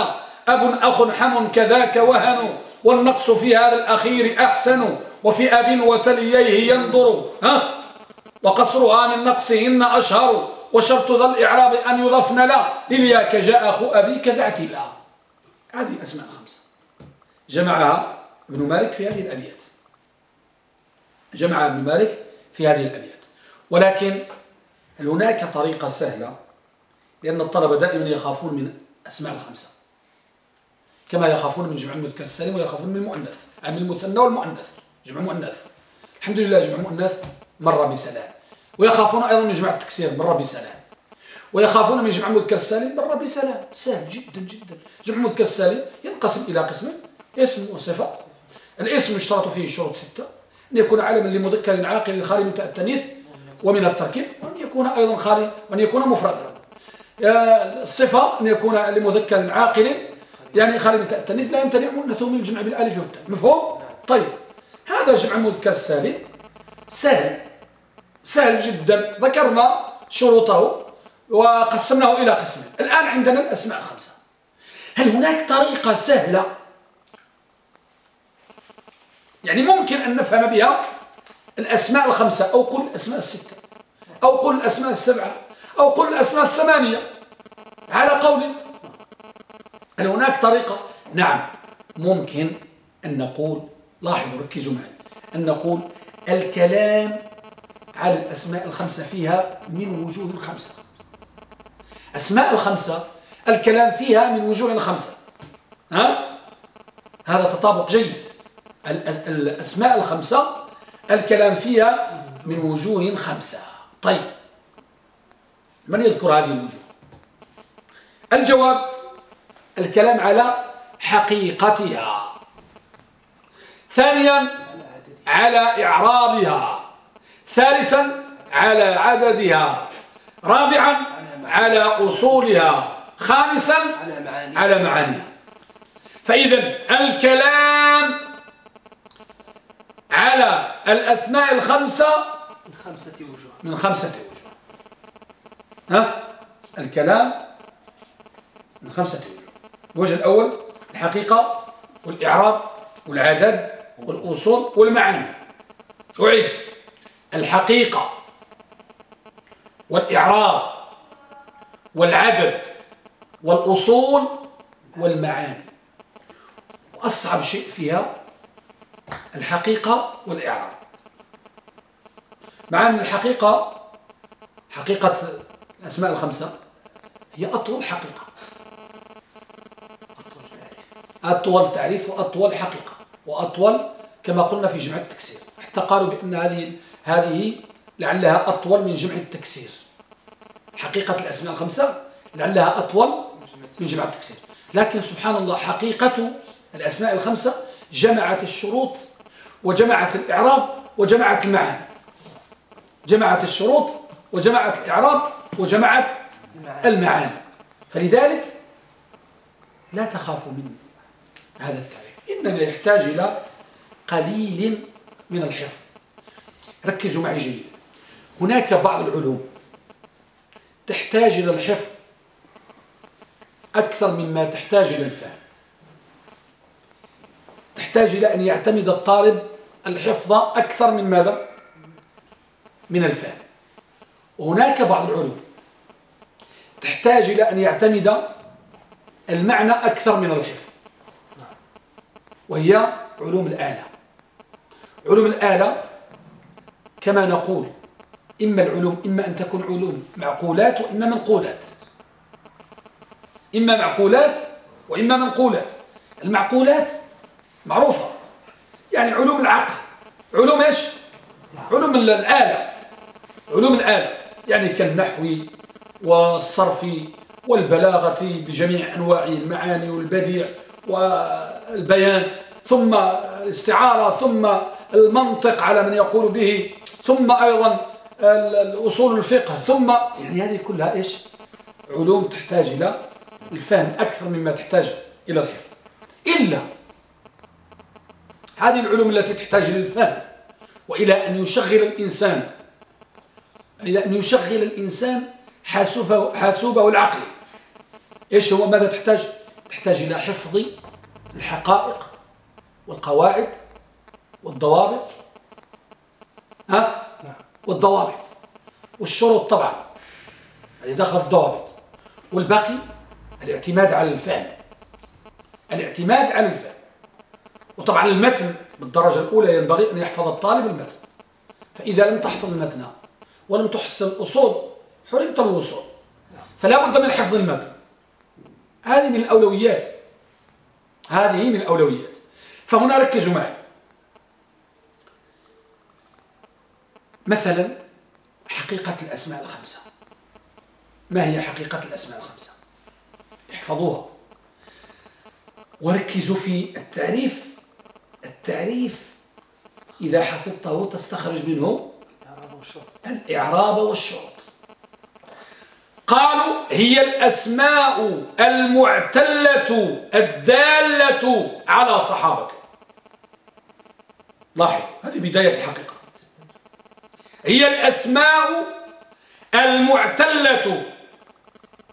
أب أخ حم كذاك وهن. والنقص في هذا الأخير أحسن. وفي أب وتالييه يندر. ها؟ وقصرها من نقصهن أشهر. وشرط ذا الإعراب أن يضفن لا. لليا كجا أخو أبيك ذا اعتلا. هذه أسماء خمسة جمعها ابن مالك في هذه الأبيات. جمعها ابن مالك في هذه الأبيات. ولكن هل هناك طريقة سهلة. لأن الطلبة دائما يخافون من أسماء الخمسة. كما يخافون من جمع المذكر السالم ويخافون من المؤنث. من المثنى والمؤنث. جمع مؤنث. الحمد لله جمع مؤنث مر بسلام. ويخافون أيضا من جمع التكسير مر بسلام. ويخافون من جمع المذكر السالم مر بسلام. سهل جدا جدا. جمع المذكر السالم ينقسم إلى قسمين. اسم وصفة. الاسم يشترط فيه شروط ستة. أن يكون علما لمذكر عاقل خالي من التأنيث ومن التركيب. وأن يكون أيضا خالي وأن يكون مفردا. الصفة أن يكون لمذكر عاقل يعني خالي من التأنيث لا يمتنع مؤنثه من الجمع بالألف والتاء مفهوم؟ طيب. هذا جمع مذكر سالم. سهل. سهل جدا. ذكرنا شروطه وقسمناه إلى قسمين. الآن عندنا الأسماء الخمسة. هل هناك طريقة سهلة؟ يعني ممكن أن نفهم بها الأسماء الخمسة أو قل الأسماء الستة أو قل الأسماء السبعة. أو قل الأسماء الثمانية. على قول. هل هناك طريقة؟ نعم. ممكن أن نقول لاحظوا ركزوا معي أن نقول الكلام على الأسماء الخمسة فيها من وجوه خمسة أسماء الخمسة الكلام فيها من وجوه خمسة ها؟ هذا تطابق جيد. الأسماء الخمسة الكلام فيها من وجوه خمسة. طيب. من يذكر هذه الوجوه؟ الجواب الكلام على حقيقتها. ثانيا على إعرابها. ثالثا على عددها. رابعا على أصولها. خامسا على معانيها. فإذا الكلام على الأسماء الخمسة من خمسة وجوه. من خمسة وجوه. ها؟ الكلام من خمسة وجوه الوجه الأول الحقيقة والإعراب والعدد والأصول والمعاني. أعيد الحقيقة والإعراب والعدد والأصول والمعاني. وأصعب شيء فيها الحقيقة والإعراب. مع أن الحقيقة حقيقة الأسماء الخمسة هي أطول حقيقة. أطول تعريف. وأطول حقيقة. وأطول كما قلنا في جمع التكسير. حتى قالوا بأن هذه هذه لعلها أطول من جمع التكسير. حقيقة الأسماء الخمسة لعلها أطول من جمع التكسير. لكن سبحان الله حقيقة الأسماء الخمسة جمعت الشروط وجمعت الإعراب وجمعت المعاني جمعت الشروط وجمعت الإعراب وجمعت المعاني. فلذلك لا تخافوا من هذا التعريف. إنما يحتاج إلى قليل من الحفظ. ركزوا معي جيدا هناك بعض العلوم تحتاج إلى الحفظ أكثر مما تحتاج إلى الفهم. تحتاج إلى أن يعتمد الطالب الحفظ أكثر من ماذا؟ من الفهم. وهناك بعض العلوم تحتاج إلى أن يعتمد المعنى أكثر من الحفظ. وهي علوم الآلة. علوم الآلة كما نقول إما العلوم إما أن تكون علوم معقولات وإما منقولات. إما معقولات وإما منقولات. المعقولات معروفة. يعني علوم العقل. علوم إيش؟ علوم الآلة. علوم الآلة. يعني كالنحو والصرف والبلاغة بجميع أنواع المعاني والبديع والبيان ثم الاستعارة ثم المنطق على من يقول به ثم أيضا الأصول الفقه ثم يعني هذه كلها إيش؟ علوم تحتاج إلى الفهم أكثر مما تحتاج إلى الحفظ. إلا هذه العلوم التي تحتاج للفهم وإلى أن يشغل الإنسان إلى أن يشغل الإنسان حاسوبه, حاسوبة العقلي إيش هو؟ ماذا تحتاج؟ تحتاج إلى حفظ الحقائق والقواعد والضوابط. ها؟ والضوابط. والشروط طبعا. هذه داخله في الضوابط. والباقي؟ الاعتماد على الفهم. الاعتماد على الفهم. وطبعا المتن بالدرجة الأولى ينبغي أن يحفظ الطالب المتن. فإذا لم تحفظ المتن ولم تحسن الأصول حرمت الوصول فلا بد من حفظ المتن هذه من الأولويات. هذه من الأولويات. فهنا ركزوا معي. مثلا حقيقة الأسماء الخمسة. ما هي حقيقة الأسماء الخمسة؟ احفظوها. وركزوا في التعريف. التعريف إذا حفظته تستخرج منه الإعراب والشروط قالوا هي الأسماء المعتلة الدالة على صحابته. لاحظ هذه بداية الحقيقة. هي الأسماء المعتلة.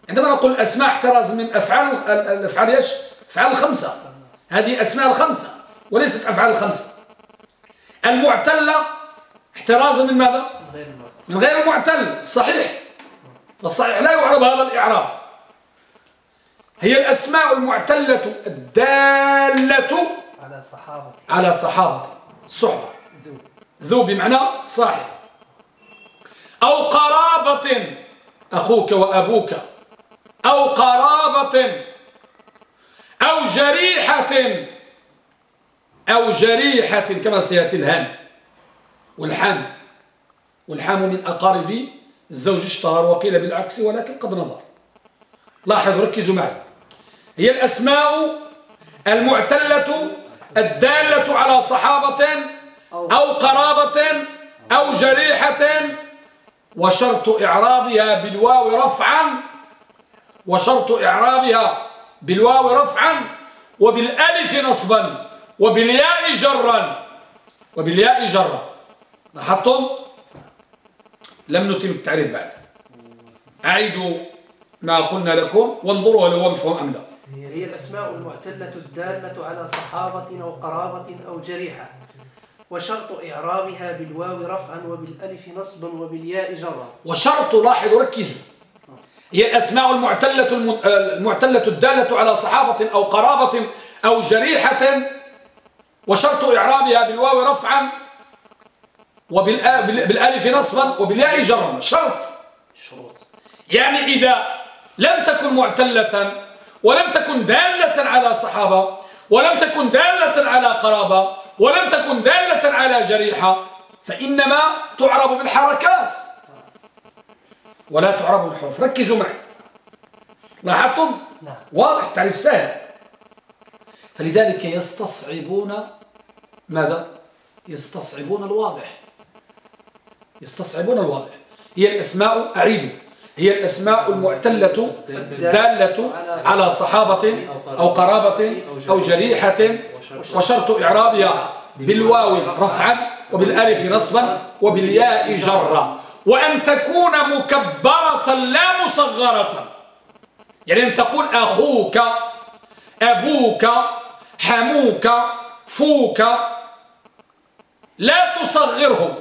عندما نقول الأسماء احتراز من أفعال الأفعال إيش؟ أفعال الخمسة. هذه أسماء الخمسة وليست أفعال الخمسة. المعتلة احترازا من ماذا؟ من غير المعتل صحيح. فالصحيح لا يعرب هذا الإعراب. هي الأسماء المعتلة الدالة على صحابة على صحابة الصحبة ذو. ذو بمعنى صاحب. أو قرابة أخوك وأبوك. أو قرابة أو جريحة. أو جريحة كما سيأتي الهام والحام والحام من أقارب الزوج اشتهر وقيل بالعكس ولكن قد نظر. لاحظوا ركزوا معي. هي الأسماء المعتلة الدالة على صحابة أو قرابة أو جريحة وشرط إعرابها بالواو رفعا وشرط إعرابها بالواو رفعا وبالألف نصبا وبالياء جرا. وبالياء جرا. لاحظتم؟ لم نتم التعريف بعد. أعيدوا ما قلنا لكم وانظروا هل هو مفهوم أم لا. هي الأسماء المعتلة الدالة على صحابة أو قرابة أو جريحة وشرط إعرابها بالواو رفعا وبالألف نصبا وبالياء جرا. وشرط لاحظوا ركزوا. هي الأسماء المعتلة, المعتلة الدالة على صحابة أو قرابة أو جريحة وشرط إعرابها بالواو رفعا وبالالف نصبا وبالياء جرا شرط. شروط. يعني إذا لم تكن معتلة ولم تكن دالة على صحابة ولم تكن دالة على قرابة ولم تكن دالة على جريحة فإنما تعرب بالحركات. ولا تعرب بالحروف. ركزوا معي. لاحظتم؟ نعم. واضح. التعريف سهل. فلذلك يستصعبون ماذا؟ يستصعبون الواضح. يستصعبون الواضح هي الأسماء أعيد. هي الأسماء المعتلة الدالة على صحابة أو قرابة أو جريحة وشرط إعرابها بالواو رفعا وبالألف نصبا وبالياء جرا. وأن تكون مكبرة لا مصغرة. يعني أن تقول أخوك أبوك حموك فوك لا تصغره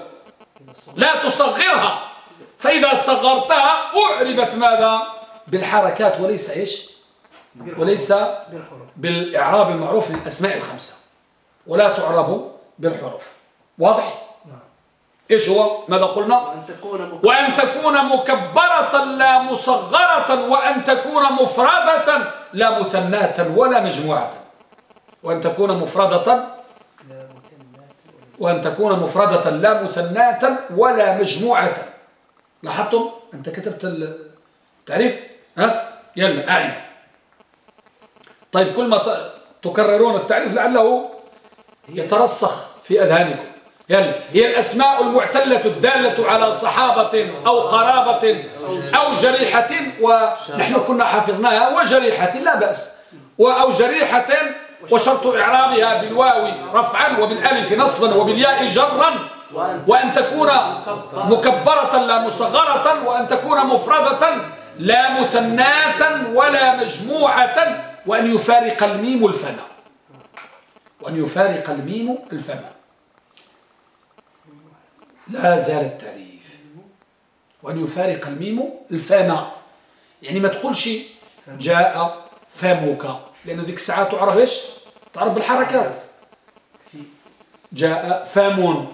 لا تصغرها. فإذا صغرتها أعربت ماذا؟ بالحركات وليس إيش؟ وليس بالإعراب المعروف للأسماء الخمسة. ولا تعرب بالحروف. واضح؟ نعم. إيش هو؟ ماذا قلنا؟ وأن تكون, وأن تكون مكبرة لا مصغرة وأن تكون مفردة لا مثناة ولا مجموعة. وأن تكون مفردة وأن تكون مفردة لا مثناة ولا مجموعة. لاحظتم؟ أنت كتبت التعريف؟ ها؟ يلا أعد. طيب كل ما تكررون التعريف لعله يترسخ في أذهانكم. يلا هي الأسماء المعتلة الدالة على صحابة أو قرابة أو جريحة ونحن كنا حفظناها وجريحة لا بأس. أو جريحة وشرط إعرابها بالواو رفعا وبالألف نصبا وبالياء جرا وأن تكون مكبرة لا مصغرة وأن تكون مفردة لا مثناة ولا مجموعة وأن يفارق الميم الفم. وأن يفارق الميم الفم. لا زال التعريف وأن يفارق الميم الفم. يعني ما تقولش جاء فمك. لأن ذيك الساعة تعرف إيش؟ تعرف بالحركات. جاء فم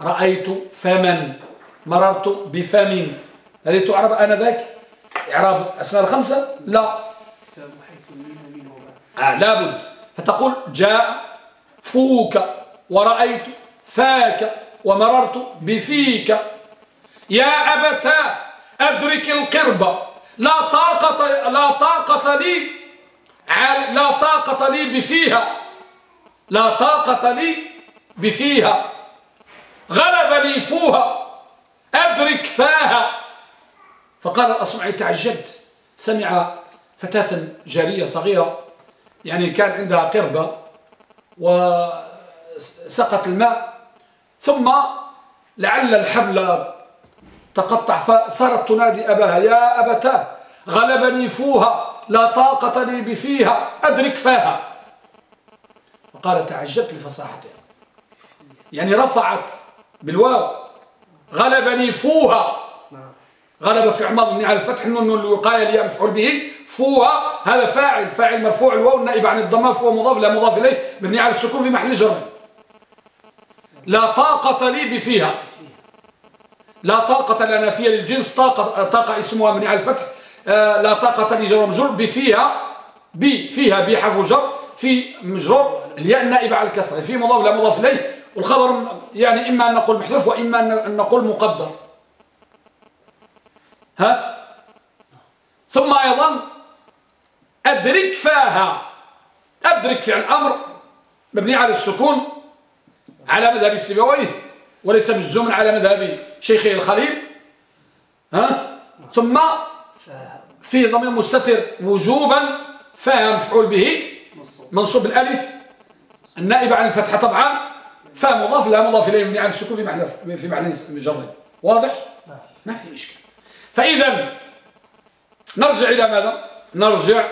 رأيت فمن. مررت بفم هذه تعرب آنذاك إعراب أسماء الخمسة؟ لا. آه لابد فتقول جاء فوك ورأيت فاك ومررت بفيك. يا أبتا أدرك القرب لا طاقة لا طاقة لي لا طاقة لي بفيها. لا طاقة لي بفيها. غلبني فوها. أدرك فاها. فقال الأصمعي تعجبت. سمع فتاة جارية صغيرة يعني كان عندها قربة وسقط الماء ثم لعل الحبل تقطع فصارت تنادي أباها يا أبتاه غلبني فوها. لا طاقة لي بفيها أدرك فاها فقال تعجبت لفصاحتها يعني رفعت بالواو غلبني فوها. غلب في عمر بن على الفتح إنه الوقاية اللي مفعول به فوها. هذا فاعل فاعل مرفوع الواو النائب عن الضمه فهو مضاف لا مضاف إليه. مبني على السكون في محل جر. لا طاقة لي بفيها. لا طاقة لنا فيها للجنس طاقة طاقة اسمها مبني على الفتح. لا طاقة لي جر مجرور بفيها بي فيها بي حرف جر في مجرور الياء النائبة على الكسر في مضاف لا مضاف إليه. والخبر يعني إما أن نقول محذوف وإما أن نقول مقدر. ها؟ ثم أيضا أدرك فاها. أدرك فعل أمر مبني على السكون على مذهب السبويه وليس مجزوما على مذهب شيخه الخليل. ها؟ ثم في ضمير مستتر وجوبا فاها مفعول به. منصوب. الالف النائب عن الفتحة طبعا. فا مضاف لا مضاف إليه مبني على السكون في معنى في معنى جر واضح؟ ما في إشكال. فإذا نرجع إلى ماذا؟ نرجع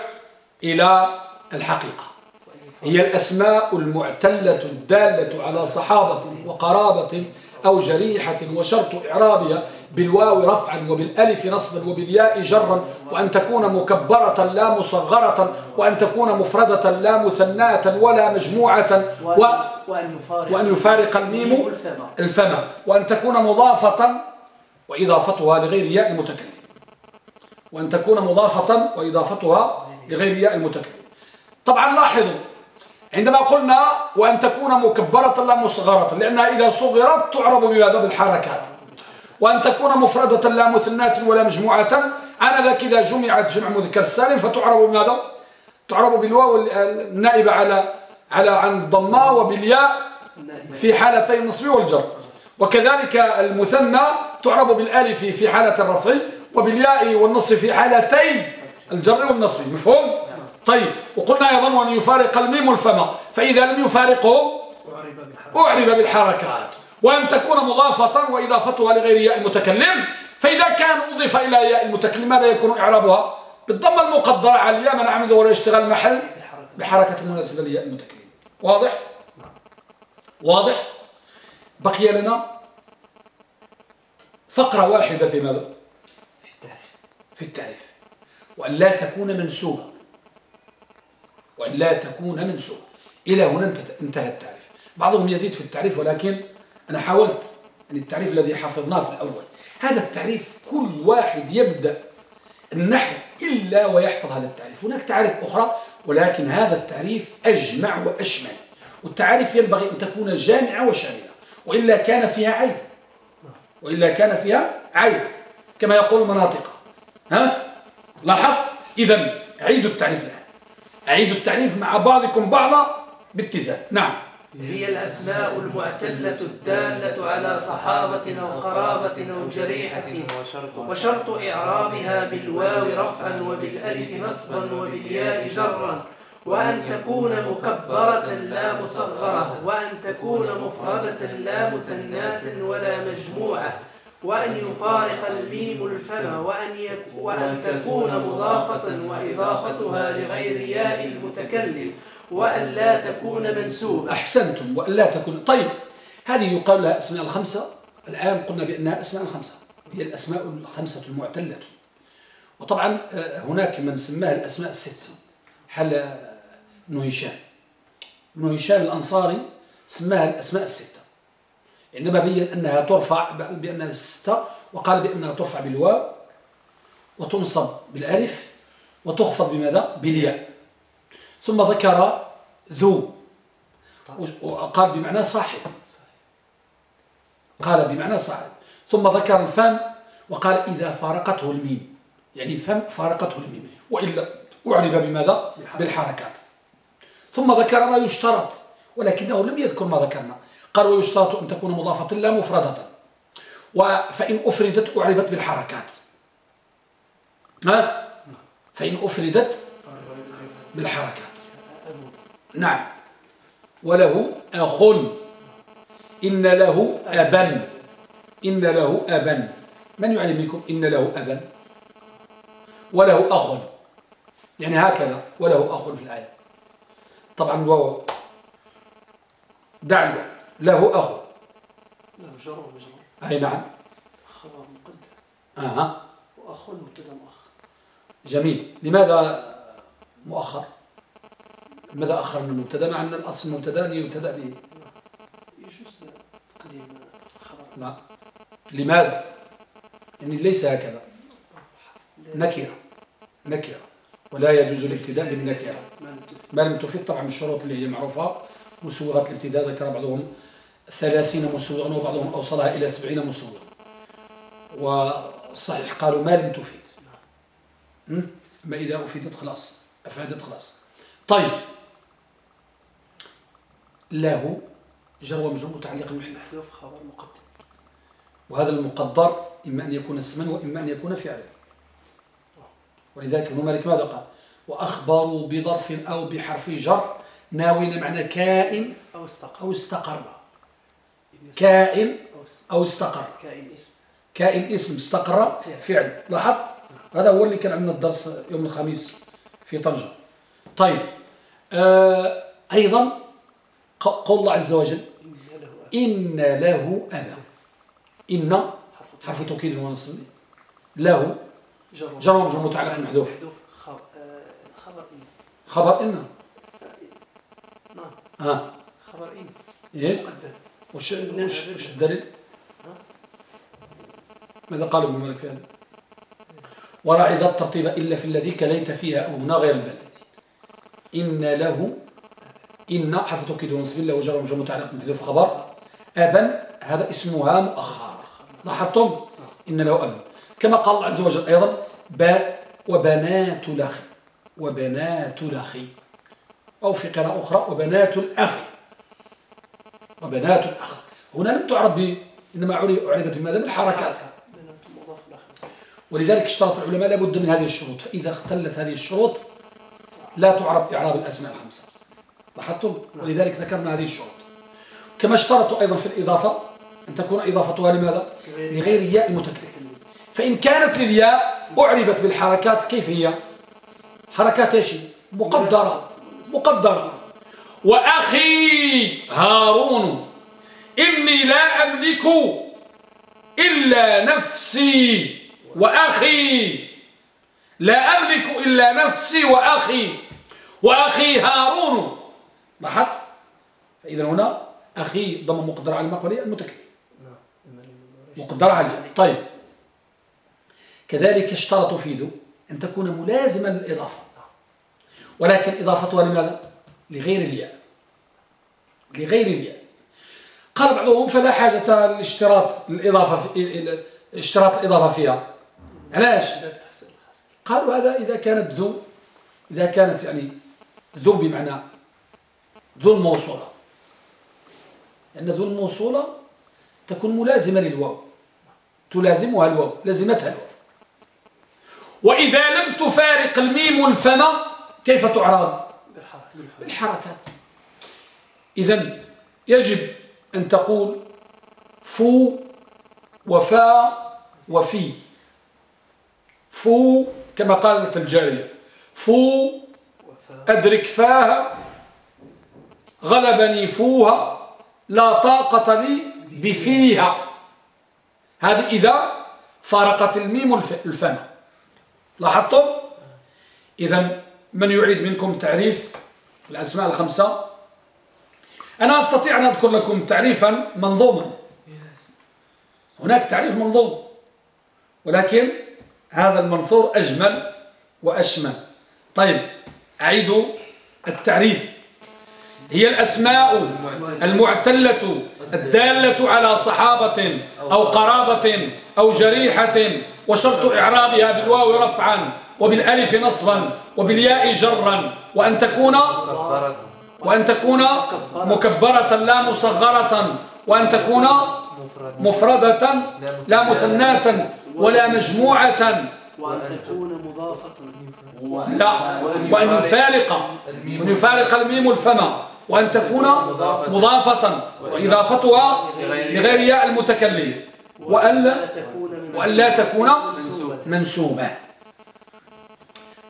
إلى الحقيقة. هي الأسماء المعتلة الدالة على صحابة وقرابة أو جريحة وشرط إعرابها. بالواو رفعا وبالألف نصبا وبالياء جرا وأن تكون مكبرة لا مصغرة وأن تكون مفردة لا مثناة ولا مجموعة و وأن يفارق الميم الفم وأن تكون مضافة وإضافتها لغير ياء المتكلم. وأن تكون مضافة وإضافتها لغير ياء المتكلم. طبعا لاحظوا عندما قلنا وأن تكون مكبرة لا مصغرة لأنها إذا صغرت تعرب بماذا؟ بالحركات. وأن تكون مفردة لا مثنات ولا مجموعة. أنا ذاك إذا جمعت جمع مذكر السالم فتعرب بماذا؟ تعرب بالواو النائبة على على عن الضماء وبالياء في حالتي النصب والجر. وكذلك المثنى تعرب بالألف في حالة الرفع وبالياء والنص في حالتي الجر والنصب. مفهوم؟ طيب. وقلنا أيضا وأن يفارق الميم الفم فإذا لم يفارقه أعرب بالحركات. وأن تكون مضافة وإضافتها لغير ياء المتكلم. فإذا كان أضيف إلى ياء المتكلم ماذا يكون إعرابها؟ بالضمة المقدرة على الياء من عمده ولا يشتغل محل بحركة مناسبة لياء المتكلم. واضح؟ واضح؟ بقي لنا فقرة واحدة في ماذا؟ في التعريف. في التعريف. وأن لا تكون منسوبة. وأن لا تكون منسوبة. إلى هنا انتهى التعريف. بعضهم يزيد في التعريف ولكن أنا حاولت أن التعريف الذي حفظناه في الأول. هذا التعريف كل واحد يبدأ النحو إلا ويحفظ هذا التعريف. هناك تعريف أخرى ولكن هذا التعريف أجمع وأشمل. والتعاريف ينبغي أن تكون جامعة وشاملة. وإلا كان فيها عيب. وإلا كان فيها عيب. كما يقول المناطق. ها؟ لاحظ؟ إذا عيد التعريف الآن. أعيد التعريف مع بعضكم بعضا باتزان. نعم. هي الأسماء المعتلة الدالة على صحابة أو قرابة أو جريحة وشرط إعرابها بالواو رفعا وبالألف نصبا وبالياء جرا وأن تكون مكبرة لا مصغرة وأن تكون مفردة لا مثناة ولا مجموعة وأن يفارق الميم الفم وأن, وأن تكون مضافة وإضافتها لغير ياء المتكلم. وأن لا تكون منسوبة. أحسنتم وأن لا تكون طيب هذه يقال لها أسماء الخمسة. الآن قلنا بأنها أسماء الخمسة. هي الأسماء الخمسة المعتلة. وطبعا آه، هناك من سماها الأسماء الست. حل بن هشام بن هشام الأنصاري سماها الأسماء الستة. إنما بين أنها ترفع بأنها ستة وقال بأنها ترفع بالواو وتنصب بالألف وتخفض بماذا؟ بالياء. ثم ذكر ذو. وقال بمعنى صاحب. قال بمعنى صاحب. ثم ذكر الفم وقال إذا فارقته الميم. يعني فم فارقته الميم. وإلا أعرب بماذا؟ بالحركات. ثم ذكر ما يشترط ولكنه لم يذكر ما ذكرنا. قال ويشترط أن تكون مضافة لا مفردة. فإن أفردت أعربت بالحركات. ها؟ فإن أفردت بالحركات. نعم. وله أخ. إن له أبا. إن له أبا. من يعلم منكم إن له أبا؟ وله أخ. يعني هكذا. وله أخ في الآية. طبعا الواو دع له أخ. له جر ومجرور أي نعم. خبر مقدم أها. وأخ مبتدأ مؤخر. جميل. لماذا مؤخر؟ لماذا أخر من المبتدا مع أن الأصل المبتدا يبتدا به. يجوز تقديم خبر لا. لماذا؟ يعني ليس هكذا. نكرة. نكرة. ولا يجوز الابتداء بالنكرة. ما لم تفيد طبعا من الشروط اللي هي معروفة. مسوغات الابتداء ذكر بعضهم ثلاثين مسوغا وبعضهم أوصلها إلى سبعين مسوغا والصحيح قالوا ما لم تفيد. ما إذا أفيدت خلاص. أفادت خلاص. طيب. له جر ومجرور متعلق بالمحذوف خبر مقدم. وهذا المقدر إما أن يكون اسما وإما أن يكون فعلا. ولذلك ابن مالك ماذا قال؟ وأخبروا بظرف أو بحرف جر ناوين معنى كائن أو استقر. أو استقر. كائن أو استقر. كائن اسم. كائن اسم استقر فعل. لاحظ هذا هو اللي كان عندنا الدرس يوم الخميس في طنجة. طيب آه أيضا قول الله عز وجل إن له أبا إن حرف توكيد ونصب له جار ومجرور متعلق محذوف. خبر إن. خبر إن نعم ها. خبر إن إيه. مقدم وش وش وش الدليل؟ ماذا قال ابن مالك هذا وراع ذا الترتيب إلا في الذي كليت فيها أو هنا غير البذي. إن له إن حرف توكيد ونصب له جار ومجرور متعلق محذوف خبر أبا هذا اسمها مؤخر. لاحظتم؟ إن له أبا كما قال الله عز وجل أيضا با وبنات الأخ وبنات الأخ. أو في قراءة أخرى وبنات الأخ. وبنات الأخ. هنا لم تعرب إنما أعربت بماذا؟ بالحركات. ولذلك اشترط العلماء لابد من هذه الشروط. فإذا اختلت هذه الشروط لا تعرب إعراب الأسماء الخمسة. لاحظتم ولذلك ذكرنا هذه الشروط. كما اشترطوا أيضا في الإضافة أن تكون إضافتها لماذا؟ لغير ياء المتكلم فإن كانت للياء أعربت بالحركات كيف هي؟ حركات إيش؟ مقدرة. مقدرة. وأخي هارون إني لا أملك إلا نفسي وأخي. لا أملك إلا نفسي وأخي. وأخي هارون لاحظت؟ فإذا هنا أخي ضم مقدر على المقبلية المتكلم. مقدر عليه طيب. كذلك اشترط فيدو أن تكون ملازمة للإضافة. ولكن إضافتها لماذا؟ لغير الياء. لغير الياء. قال بعضهم فلا حاجة لاشتراط الإضافة في اشتراط الإضافة فيها. علاش؟ قالوا هذا إذا كانت ذو إذا كانت يعني ذو بمعنى ذو الموصولة. لأن ذو الموصولة تكون ملازمة للواو. تلازمها الواو لازمتها الواو. وإذا لم تفارق الميم الفم كيف تعرض؟ بالحركات. إذا يجب أن تقول فو وفا وفي فو كما قالت الجارية. فو أدرك فاها غلبني فوها لا طاقة لي بفيها. هذه إذا فارقت الميم الفم. لاحظتم؟ إذا من يعيد منكم تعريف الأسماء الخمسة؟ أنا أستطيع أن أذكر لكم تعريفا منظوما. هناك تعريف منظوم ولكن هذا المنثور أجمل وأشمل. طيب أعيد التعريف. هي الأسماء المعتلة الدالة على صحابة أو قرابة أو جريحة وشرط إعرابها بالواو رفعا وبالألف نصبا وبالياء جرا وأن تكون وأن تكون مكبرة لا مصغرة وأن تكون مفردة لا مثناة ولا مجموعة. وأن تكون مضافة لا وأن يفارق وأن يفارق الميم الفم وأن تكون مضافة. وإضافتها لغير ياء المتكلم. وأن لا وأن لا تكون منسوبة.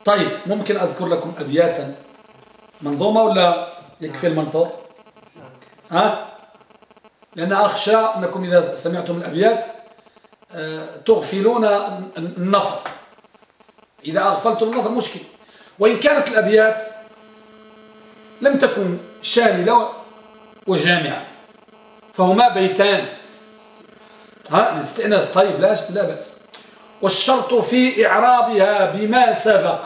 طيب ممكن أذكر لكم أبياتا. منظومة ولا يكفي المنثور ها؟ لأن أخشى أنكم إذا سمعتم الأبيات آه، تغفلون النظر إذا أغفلتم النظر مشكل. وإن كانت الأبيات لم تكن شاملة وجامعة. فهما بيتان. ها الاستئناس طيب لا لا بأس. والشرط في إعرابها بما سبق.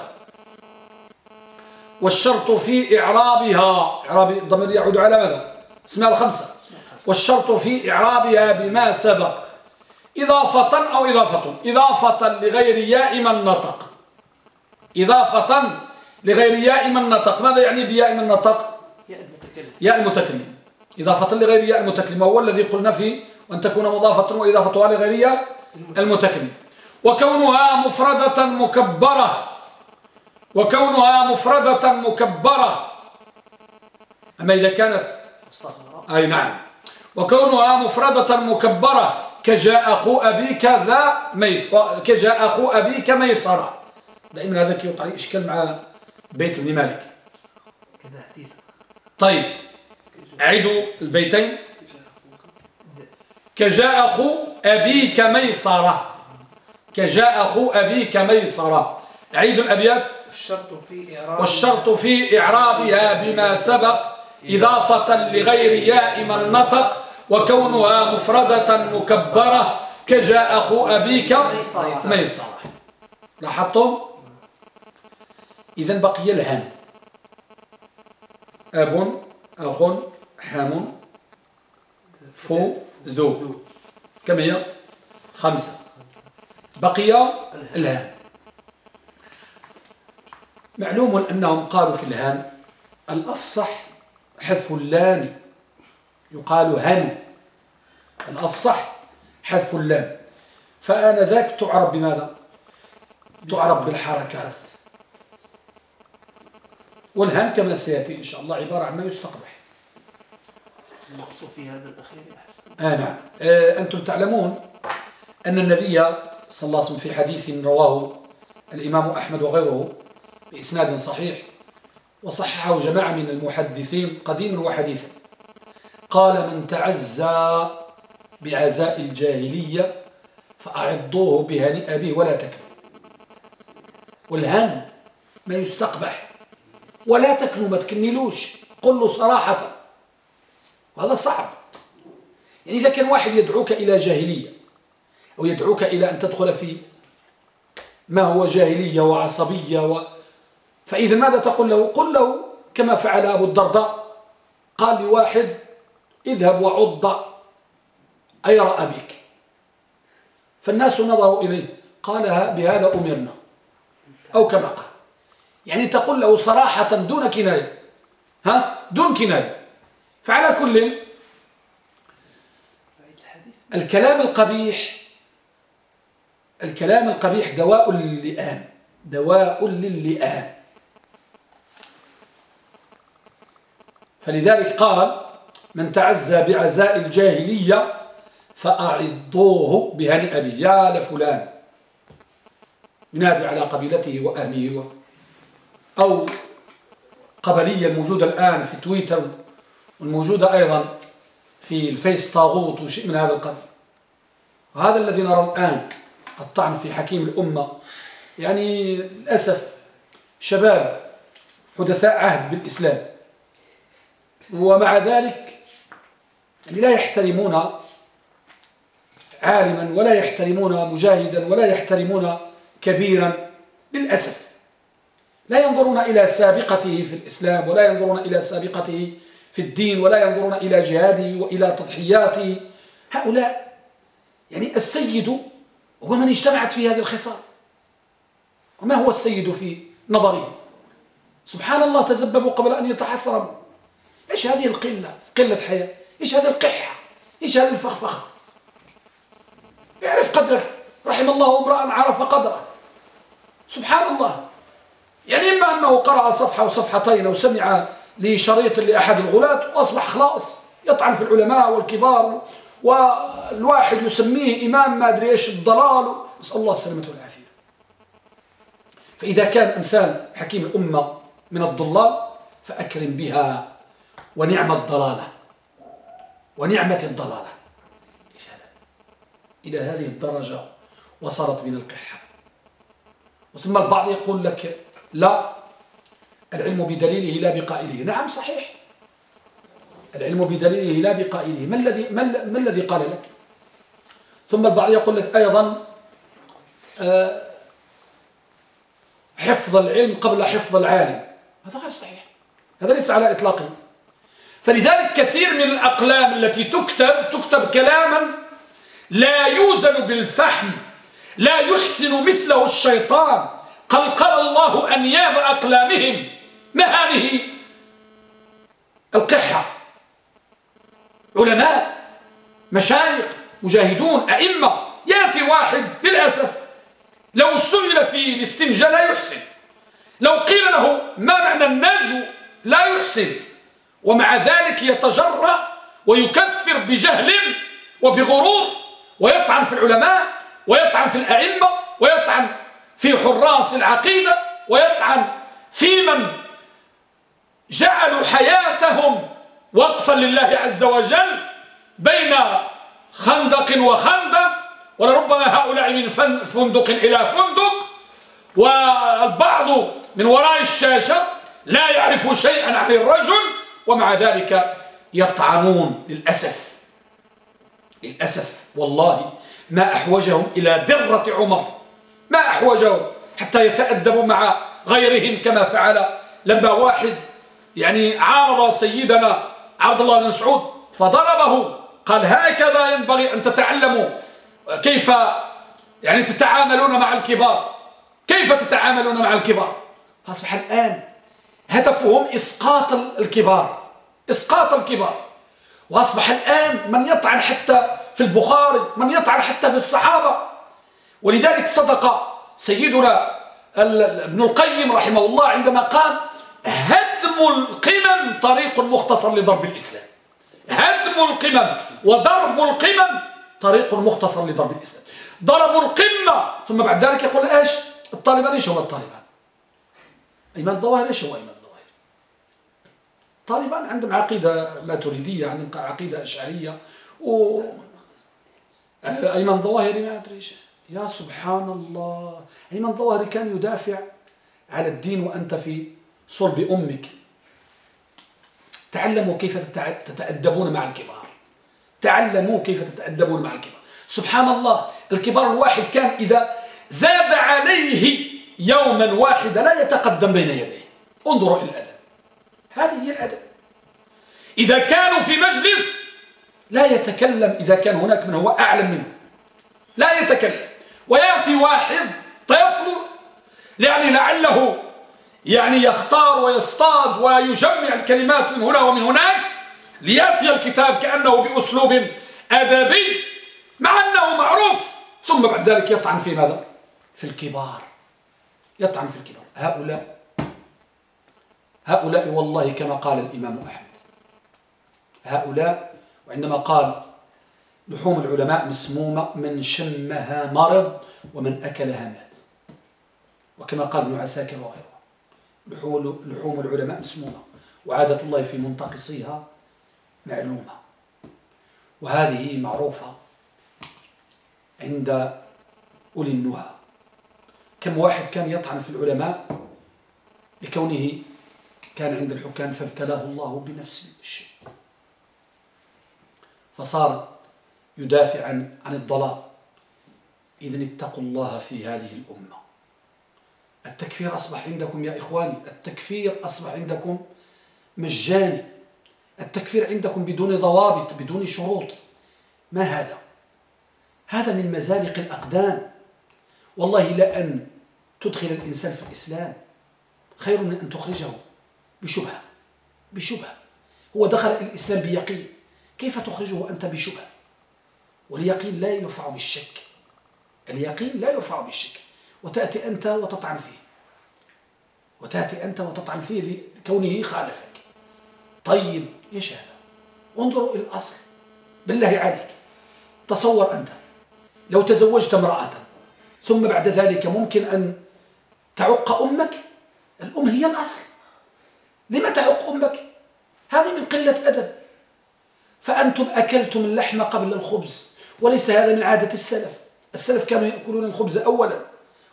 والشرط في إعرابها إعراب الضمير يعود على ماذا؟ اسمها الخمسة. والشرط في إعرابها بما سبق. إضافة أو إضافة؟ إضافة لغير ياء من نطق إضافة لغير ياء من نطق. ماذا يعني بياء من نطق؟ ياء المتكلم. إضافة لغير ياء المتكلم وهو الذي قلنا فيه وأن تكون مضافة وإضافتها لغير ياء المتكلم. وكونها مفردة مكبرة. وكونها مفردة مكبرة. أما إذا كانت أي نعم. وكونها مفردة مكبرة كجاء أخو أبيك ذا ميس كجاء أخو أبيك ميسرة. دائما هذا يوقع لي إشكال مع بيت ابن مالك. طيب أعيدوا البيتين. كجاء أخو أبيك ميسرة كجاء أخو أبيك ميسرة أعيد الأبيات. والشرط في إعرابها بما سبق إضافة لغير ياء من نطق وكونها مفردة مكبرة. كجاء أخو أبيك ميسرة لاحظتم؟ إذا بقي الهان أب أخ حام فو ذو. كم هي؟ خمسة. بقي الهان معلوم أنهم قالوا في الهان الأفصح حذف اللام. يقال هن. الأفصح حذف اللام. فآنذاك تعرب بماذا؟ تعرب بالحركات. والهن كما سيأتي إن شاء الله عبارة عن ما يستقبح. النقص في هذا الأخير أحسن. آه نعم. آه أنتم تعلمون أن النبي صلى الله عليه وسلم في حديث رواه الإمام أحمد وغيره بإسناد صحيح وصححه جماعة من المحدثين قديما وحديثا. قال من تعزى بعزاء الجاهلية فأعضوه بهنئ به ولا تكن والهن ما يستقبح ولا تكنوا ما تكملوش. قل صراحة. وهذا صعب. يعني إذا كان واحد يدعوك إلى جاهلية أو يدعوك إلى أن تدخل في ما هو جاهلية وعصبية و... فإذا ماذا تقول له؟ قل له كما فعل أبو الدرداء. قال لواحد اذهب وعض أير أبيك. فالناس نظروا إليه. قال بهذا أمرنا. أو كما قال. يعني تقول له صراحة دون كناية. ها؟ دون كناية. فعلى كل الكلام القبيح الكلام القبيح دواء للئام دواء للئام فلذلك قال من تعزى بعزاء الجاهلية فأعضوه بهنئ أبي. يا لفلان ينادي على قبيلته وأهله. أو قبلية الموجودة الآن في تويتر والموجودة أيضا في الفيس طاغوت وشيء من هذا القبيل. وهذا الذي نرى الآن الطعن في حكيم الأمة. يعني للأسف شباب حدثاء عهد بالإسلام. ومع ذلك يعني لا يحترمون عالما ولا يحترمون مجاهدا ولا يحترمون كبيرا للأسف لا ينظرون إلى سابقته في الإسلام ولا ينظرون إلى سابقته في الدين ولا ينظرون إلى جهاده وإلى تضحياته. هؤلاء يعني السيد هو من اجتمعت في هذه الخصال. وما هو السيد في نظره؟ سبحان الله تزببوا قبل أن يتحسروا إيش هذه القلة؟ قلة حياة. إيش هذه القحة؟ إيش هذه الفخفخة؟ اعرف قدرك. رحم الله امرأ عرف قدره. سبحان الله. يعني إما أنه قرأ صفحة وصفحتين أو سمع لشريط لأحد الغلاة وأصبح خلاص يطعن في العلماء والكبار والواحد يسميه إمام ما أدري إيش الضلال. نسأل الله السلامة والعافية. فإذا كان أمثال حكيم الأمة من الضلال فأكرم بها ونعم الضلالة. ونعمة الضلالة. إلى هذه الدرجة وصلت من القحة. ثم البعض يقول لك لا العلم بدليله لا بقائله. نعم صحيح. العلم بدليله لا بقائله. ما الذي ما الذي قال لك؟ ثم البعض يقول لك أيضا آه، حفظ العلم قبل حفظ العالم. هذا غير صحيح. هذا ليس على إطلاقه فلذلك كثير من الأقلام التي تكتب تكتب كلاما لا يوزن بالفحم لا يحسن مثله الشيطان. قلقل الله أنياب أقلامهم ما هذه؟ القحة. علماء مشايخ مجاهدون أئمة. يأتي واحد للأسف. لو سئل في الاستنجاء لا يحسن. لو قيل له ما معنى النجو لا يحسن. ومع ذلك يتجرأ ويكفر بجهل وبغرور ويطعن في العلماء ويطعن في الأئمة حراس العقيدة ويطعن في من جعلوا حياتهم وقفا لله عز وجل بين خندق وخندق ولربما هؤلاء من فندق إلى فندق والبعض من وراء الشاشة لا يعرف شيئا عن الرجل ومع ذلك يطعنون للأسف. للأسف والله ما أحوجهم إلى درة عمر. ما أحوجهم حتى يتأدبوا مع غيرهم كما فعل. لما واحد يعني عارض سيدنا عبد الله بن مسعود فضربه قال هكذا ينبغي أن تتعلموا كيف يعني تتعاملون مع الكبار. كيف تتعاملون مع الكبار؟ فأصبح الآن هدفهم إسقاط الكبار إسقاط الكبار. وأصبح الآن من يطعن حتى في البخاري من يطعن حتى في الصحابة. ولذلك صدق سيدنا ابن القيم رحمه الله عندما قال هدم القمم طريق مختصر لضرب الإسلام. هدم القمم وضرب القمم طريق مختصر لضرب الإسلام. ضربوا القمة ثم بعد ذلك يقول إيش؟ الطالبان إيش هو الطالبان؟ إيمان الظواهر إيش هو إيمان الظواهر؟ الطالبان عندهم عقيدة ماتريدية عندهم عقيدة أشعرية و أيمن ظواهري ما أدري إيش. يا سبحان الله. أيمن ظواهري كان يدافع على الدين وأنت في صلب أمك. تعلموا كيف تتأدبون مع الكبار. تعلموا كيف تتأدبون مع الكبار. سبحان الله الكبار الواحد كان إذا زاد عليه يوما واحدا لا يتقدم بين يديه. انظروا إلى الأدب. هذه هي الأدب. إذا كانوا في مجلس لا يتكلم. إذا كان هناك من هو أعلم منه. لا يتكلم. ويأتي واحد طفل يعني لعله يعني يختار ويصطاد ويجمع الكلمات من هنا ومن هناك ليأتي الكتاب كأنه بأسلوب أدبي مع أنه معروف. ثم بعد ذلك يطعن في ماذا؟ في الكبار. يطعن في الكبار. هؤلاء هؤلاء والله كما قال الإمام أحمد هؤلاء وعندما قال لحوم العلماء مسمومة من شمها مرض ومن أكلها مات. وكما قال ابن عساكر وغيره لحوم العلماء مسمومة وعادة الله في منتقصيها معلومة. وهذه معروفة عند أولي النهى. كم واحد كان يطعن في العلماء لكونه كان عند الحكام فابتلاه الله بنفس الشيء فصار يدافع عن عن الضلال. إذن اتقوا الله في هذه الأمة. التكفير أصبح عندكم يا إخواني. التكفير أصبح عندكم مجاني. التكفير عندكم بدون ضوابط بدون شروط. ما هذا؟ هذا من مزالق الأقدام. والله لأن تدخل الإنسان في الإسلام خير من أن تخرجه بشبهة بشبهة. هو دخل الإسلام بيقين. كيف تخرجه أنت بشبهة؟ واليقين لا يرفع بالشك. اليقين لا يرفع بالشك. وتأتي أنت وتطعن فيه. وتأتي أنت وتطعن فيه لكونه خالفك. طيب إيش هذا انظروا إلى الأصل. بالله عليك. تصور أنت. لو تزوجت امرأة ثم بعد ذلك ممكن أن تعق أمك؟ الأم هي الأصل. لما تعق أمك؟ هذه من قلة أدب. فأنتم أكلتم اللحم قبل الخبز. وليس هذا من عادة السلف. السلف كانوا يأكلون الخبز أولا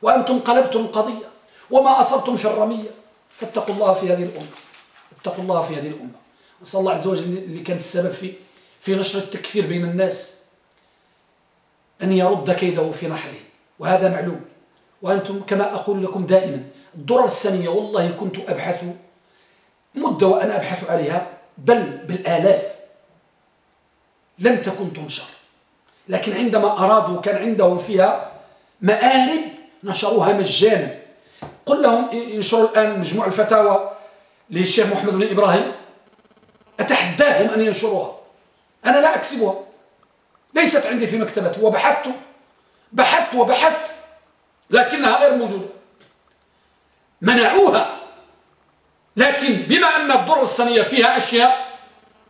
وأنتم قلبتم القضية وما أصبتم في الرمية. فاتقوا الله في هذه الأمة. اتقوا الله في هذه الأمة. نسأل الله عز وجل اللي كان السبب في في نشر التكفير بين الناس أن يرد كيده في نحره. وهذا معلوم. وأنتم كما أقول لكم دائما الضرر السنية والله كنت أبحث مدة وأنا أبحث عليها بل بالآلاف. لم تكن تنشر. لكن عندما أرادوا كان عندهم فيها مآرب نشروها مجانا. قل لهم ينشروا الآن مجموع الفتاوى للشيخ محمد بن إبراهيم. أتحداهم أن ينشروها. أنا لا أكسبها. ليست عندي في مكتبتي. وبحثت بحثت وبحثت لكنها غير موجودة. منعوها. لكن بما أن الدرة الصينية فيها أشياء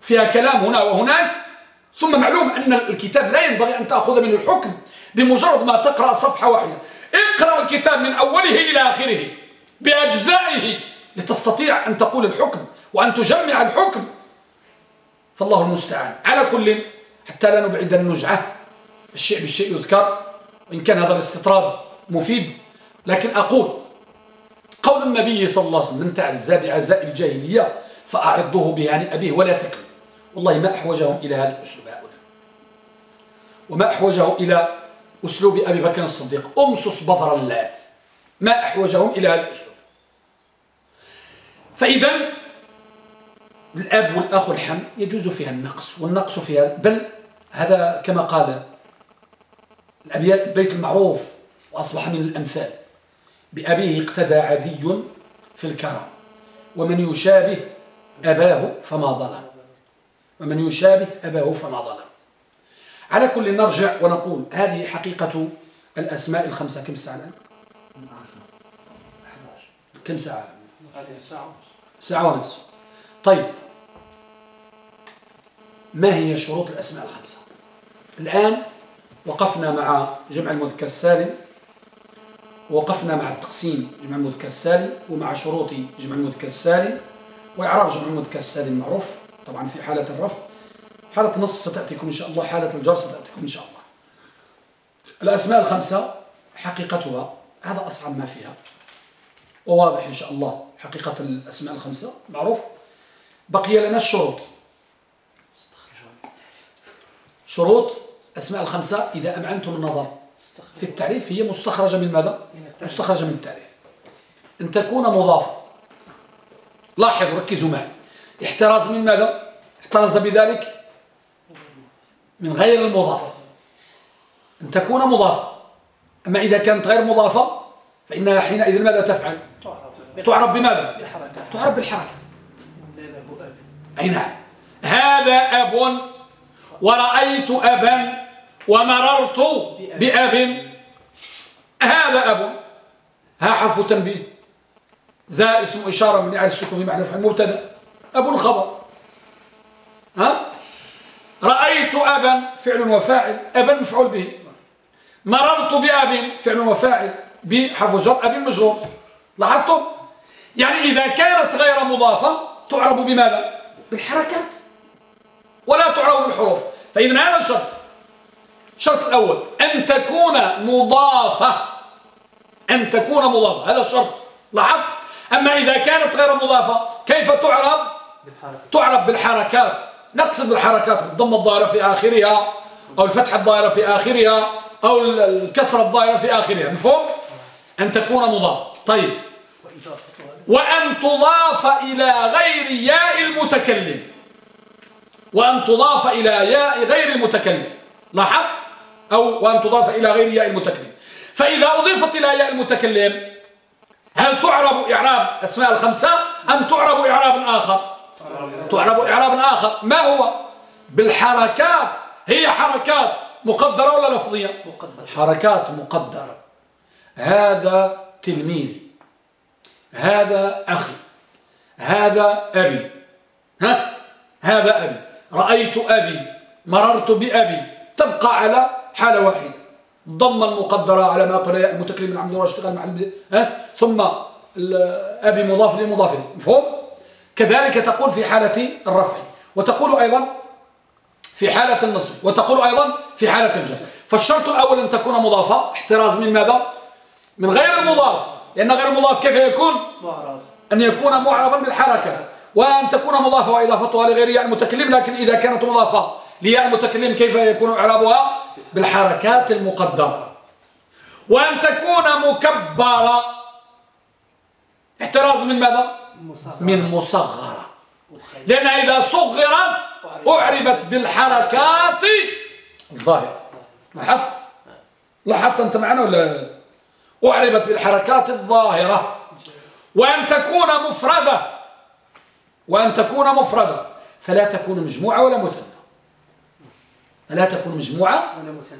فيها كلام هنا وهناك ثم معلوم أن الكتاب لا ينبغي أن تأخذ منه الحكم بمجرد ما تقرأ صفحة واحدة. اقرأ الكتاب من أوله إلى آخره بأجزائه لتستطيع أن تقول الحكم وأن تجمع الحكم. فالله المستعان. على كل حتى لا نبعد النجعة. الشيء بالشيء يذكر وإن كان هذا الاستطراد مفيد. لكن أقول قول النبي صلى الله عليه وسلم من تعزى بعزاء الجاهلية فأعضه بهان أبيه ولا تكل والله ما أحوجهم إلى هذا الأسلوب هؤلاء وما أحوجهم إلى أسلوب أبي بكر الصديق. أمسس بظر اللات. ما أحوجهم إلى هذا الأسلوب. فإذا الأب والأخ والحم يجوز فيها النقص والنقص فيها بل هذا كما قال البيت المعروف وأصبح من الأمثال. بأبيه اقتدى عدي في الكرم ومن يشابه أباه فما ظلم. ومن يشابه أباه فما ظلم. على كل نرجع ونقول هذه حقيقة الأسماء الخمسة. كم ساعة الآن؟ كم ساعة؟ ساعة ونصف. طيب ما هي شروط الأسماء الخمسة؟ الآن وقفنا مع جمع المذكر السالم وقفنا مع التقسيم جمع المذكر السالم ومع شروط جمع المذكر السالم وإعراب جمع المذكر السالم معروف. طبعا في حالة الرفع حالة النص ستأتيكم إن شاء الله حالة الجر ستأتيكم إن شاء الله. الأسماء الخمسة حقيقتها هذا أصعب ما فيها. وواضح إن شاء الله حقيقة الأسماء الخمسة معروف؟ بقي لنا الشروط. شروط أسماء الخمسة إذا أمعنتم النظر. في التعريف هي مستخرجة من ماذا؟ مستخرجة من التعريف. أن تكون مضافة لاحظوا ركزوا معي. احتراز من ماذا؟ احترز بذلك من غير المضاف. أن تكون مضافة. أما إذا كانت غير مضافة فإنها حينئذ ماذا تفعل؟ تعرب بماذا؟ تعرب بالحركة. أي نعم. هذا أب ورأيت أبا ومررت بأب. هذا أب. ها حرف تنبيه. ذا اسم إشارة مبني على السكون في محل مبتدأ. أب خبر ها؟ رأيت أبا فعل وفاعل أبا مفعول به. مررت بأب فعل وفاعل بحرف جر أب مجرور. لاحظتم؟ يعني إذا كانت غير مضافة تعرب بماذا؟ بالحركات. ولا تعرب بالحروف. فإذا هذا شرط الشرط الأول أن تكون مضافة. أن تكون مضافة. هذا الشرط. لاحظ أما إذا كانت غير مضافة كيف تعرب؟ تعرب بالحركات. نقصد بالحركات بالضم الظاهرة في آخرها أو الفتحة الظاهرة في آخرها أو الكسرة الظاهرة في آخرها. مفهوم؟ أن تكون مضاف طيب. وأن تضاف إلى غير ياء المتكلم. وأن تضاف إلى ياء غير المتكلم. لاحظت؟ أو وأن تضاف إلى غير ياء المتكلم. فإذا أضيفت إلى ياء المتكلم هل تعرب إعراب أسماء الخمسة أم تعرب إعراب آخر؟ تعرب إعراب آخر. ما هو؟ بالحركات. هي حركات مقدرة ولا لفظية؟ مقدرة. حركات مقدرة. هذا تلميذي. هذا أخي. هذا أبي. ها؟ هذا أبي. رأيت أبي. مررت بأبي. تبقى على حالة واحدة. ضم المقدرة على ما قال المتكلم من عمد واشتغل مع ها؟ ثم أبي مضاف لمضاف مفهوم؟ كذلك تقول في حالة الرفع وتقول أيضا في حالة النصب وتقول أيضا في حالة الجر فالشرط الأول أن تكون مضافة. احتراز من ماذا؟ من غير المضاف. لأن غير المضاف كيف يكون؟ معرض. أن يكون معربا بالحركة. وأن تكون مضافة وإضافتها لغير ياء المتكلم لكن إذا كانت مضافة لياء المتكلم كيف يكون إعرابها؟ بالحركات المقدرة. وأن تكون مكبرة. احتراز من ماذا؟ من مصغرة. لأن إذا صغرت أعربت بالحركات. الظاهرة لاحظت؟ لاحظت أنت معنا ولا؟ أعربت بالحركات الظاهرة. وأن تكون مفردة. وأن تكون مفردة. فلا تكون مجموعة ولا مثنى. فلا تكون مجموعة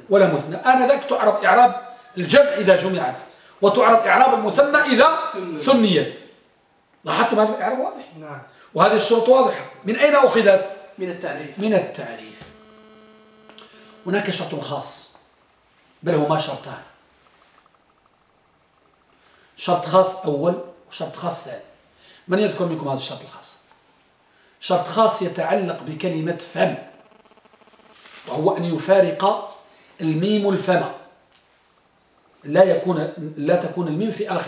ولا مثنى. أنا ذاك تعرب إعراب الجمع إذا جمعت. وتعرب إعراب المثنى إذا ثنيت. لاحظتم هذا الإعراب واضح؟ نعم. وهذه الشروط واضحة. من أين أخذت؟ من التعريف. من التعريف. هناك شرط خاص بل هما شرطان. شرط خاص أول وشرط خاص ثاني. من يذكر منكم هذا الشرط الخاص؟ شرط خاص يتعلق بكلمة فم وهو أن يفارق الميم الفم. لا يكون لا تكون الميم في آخر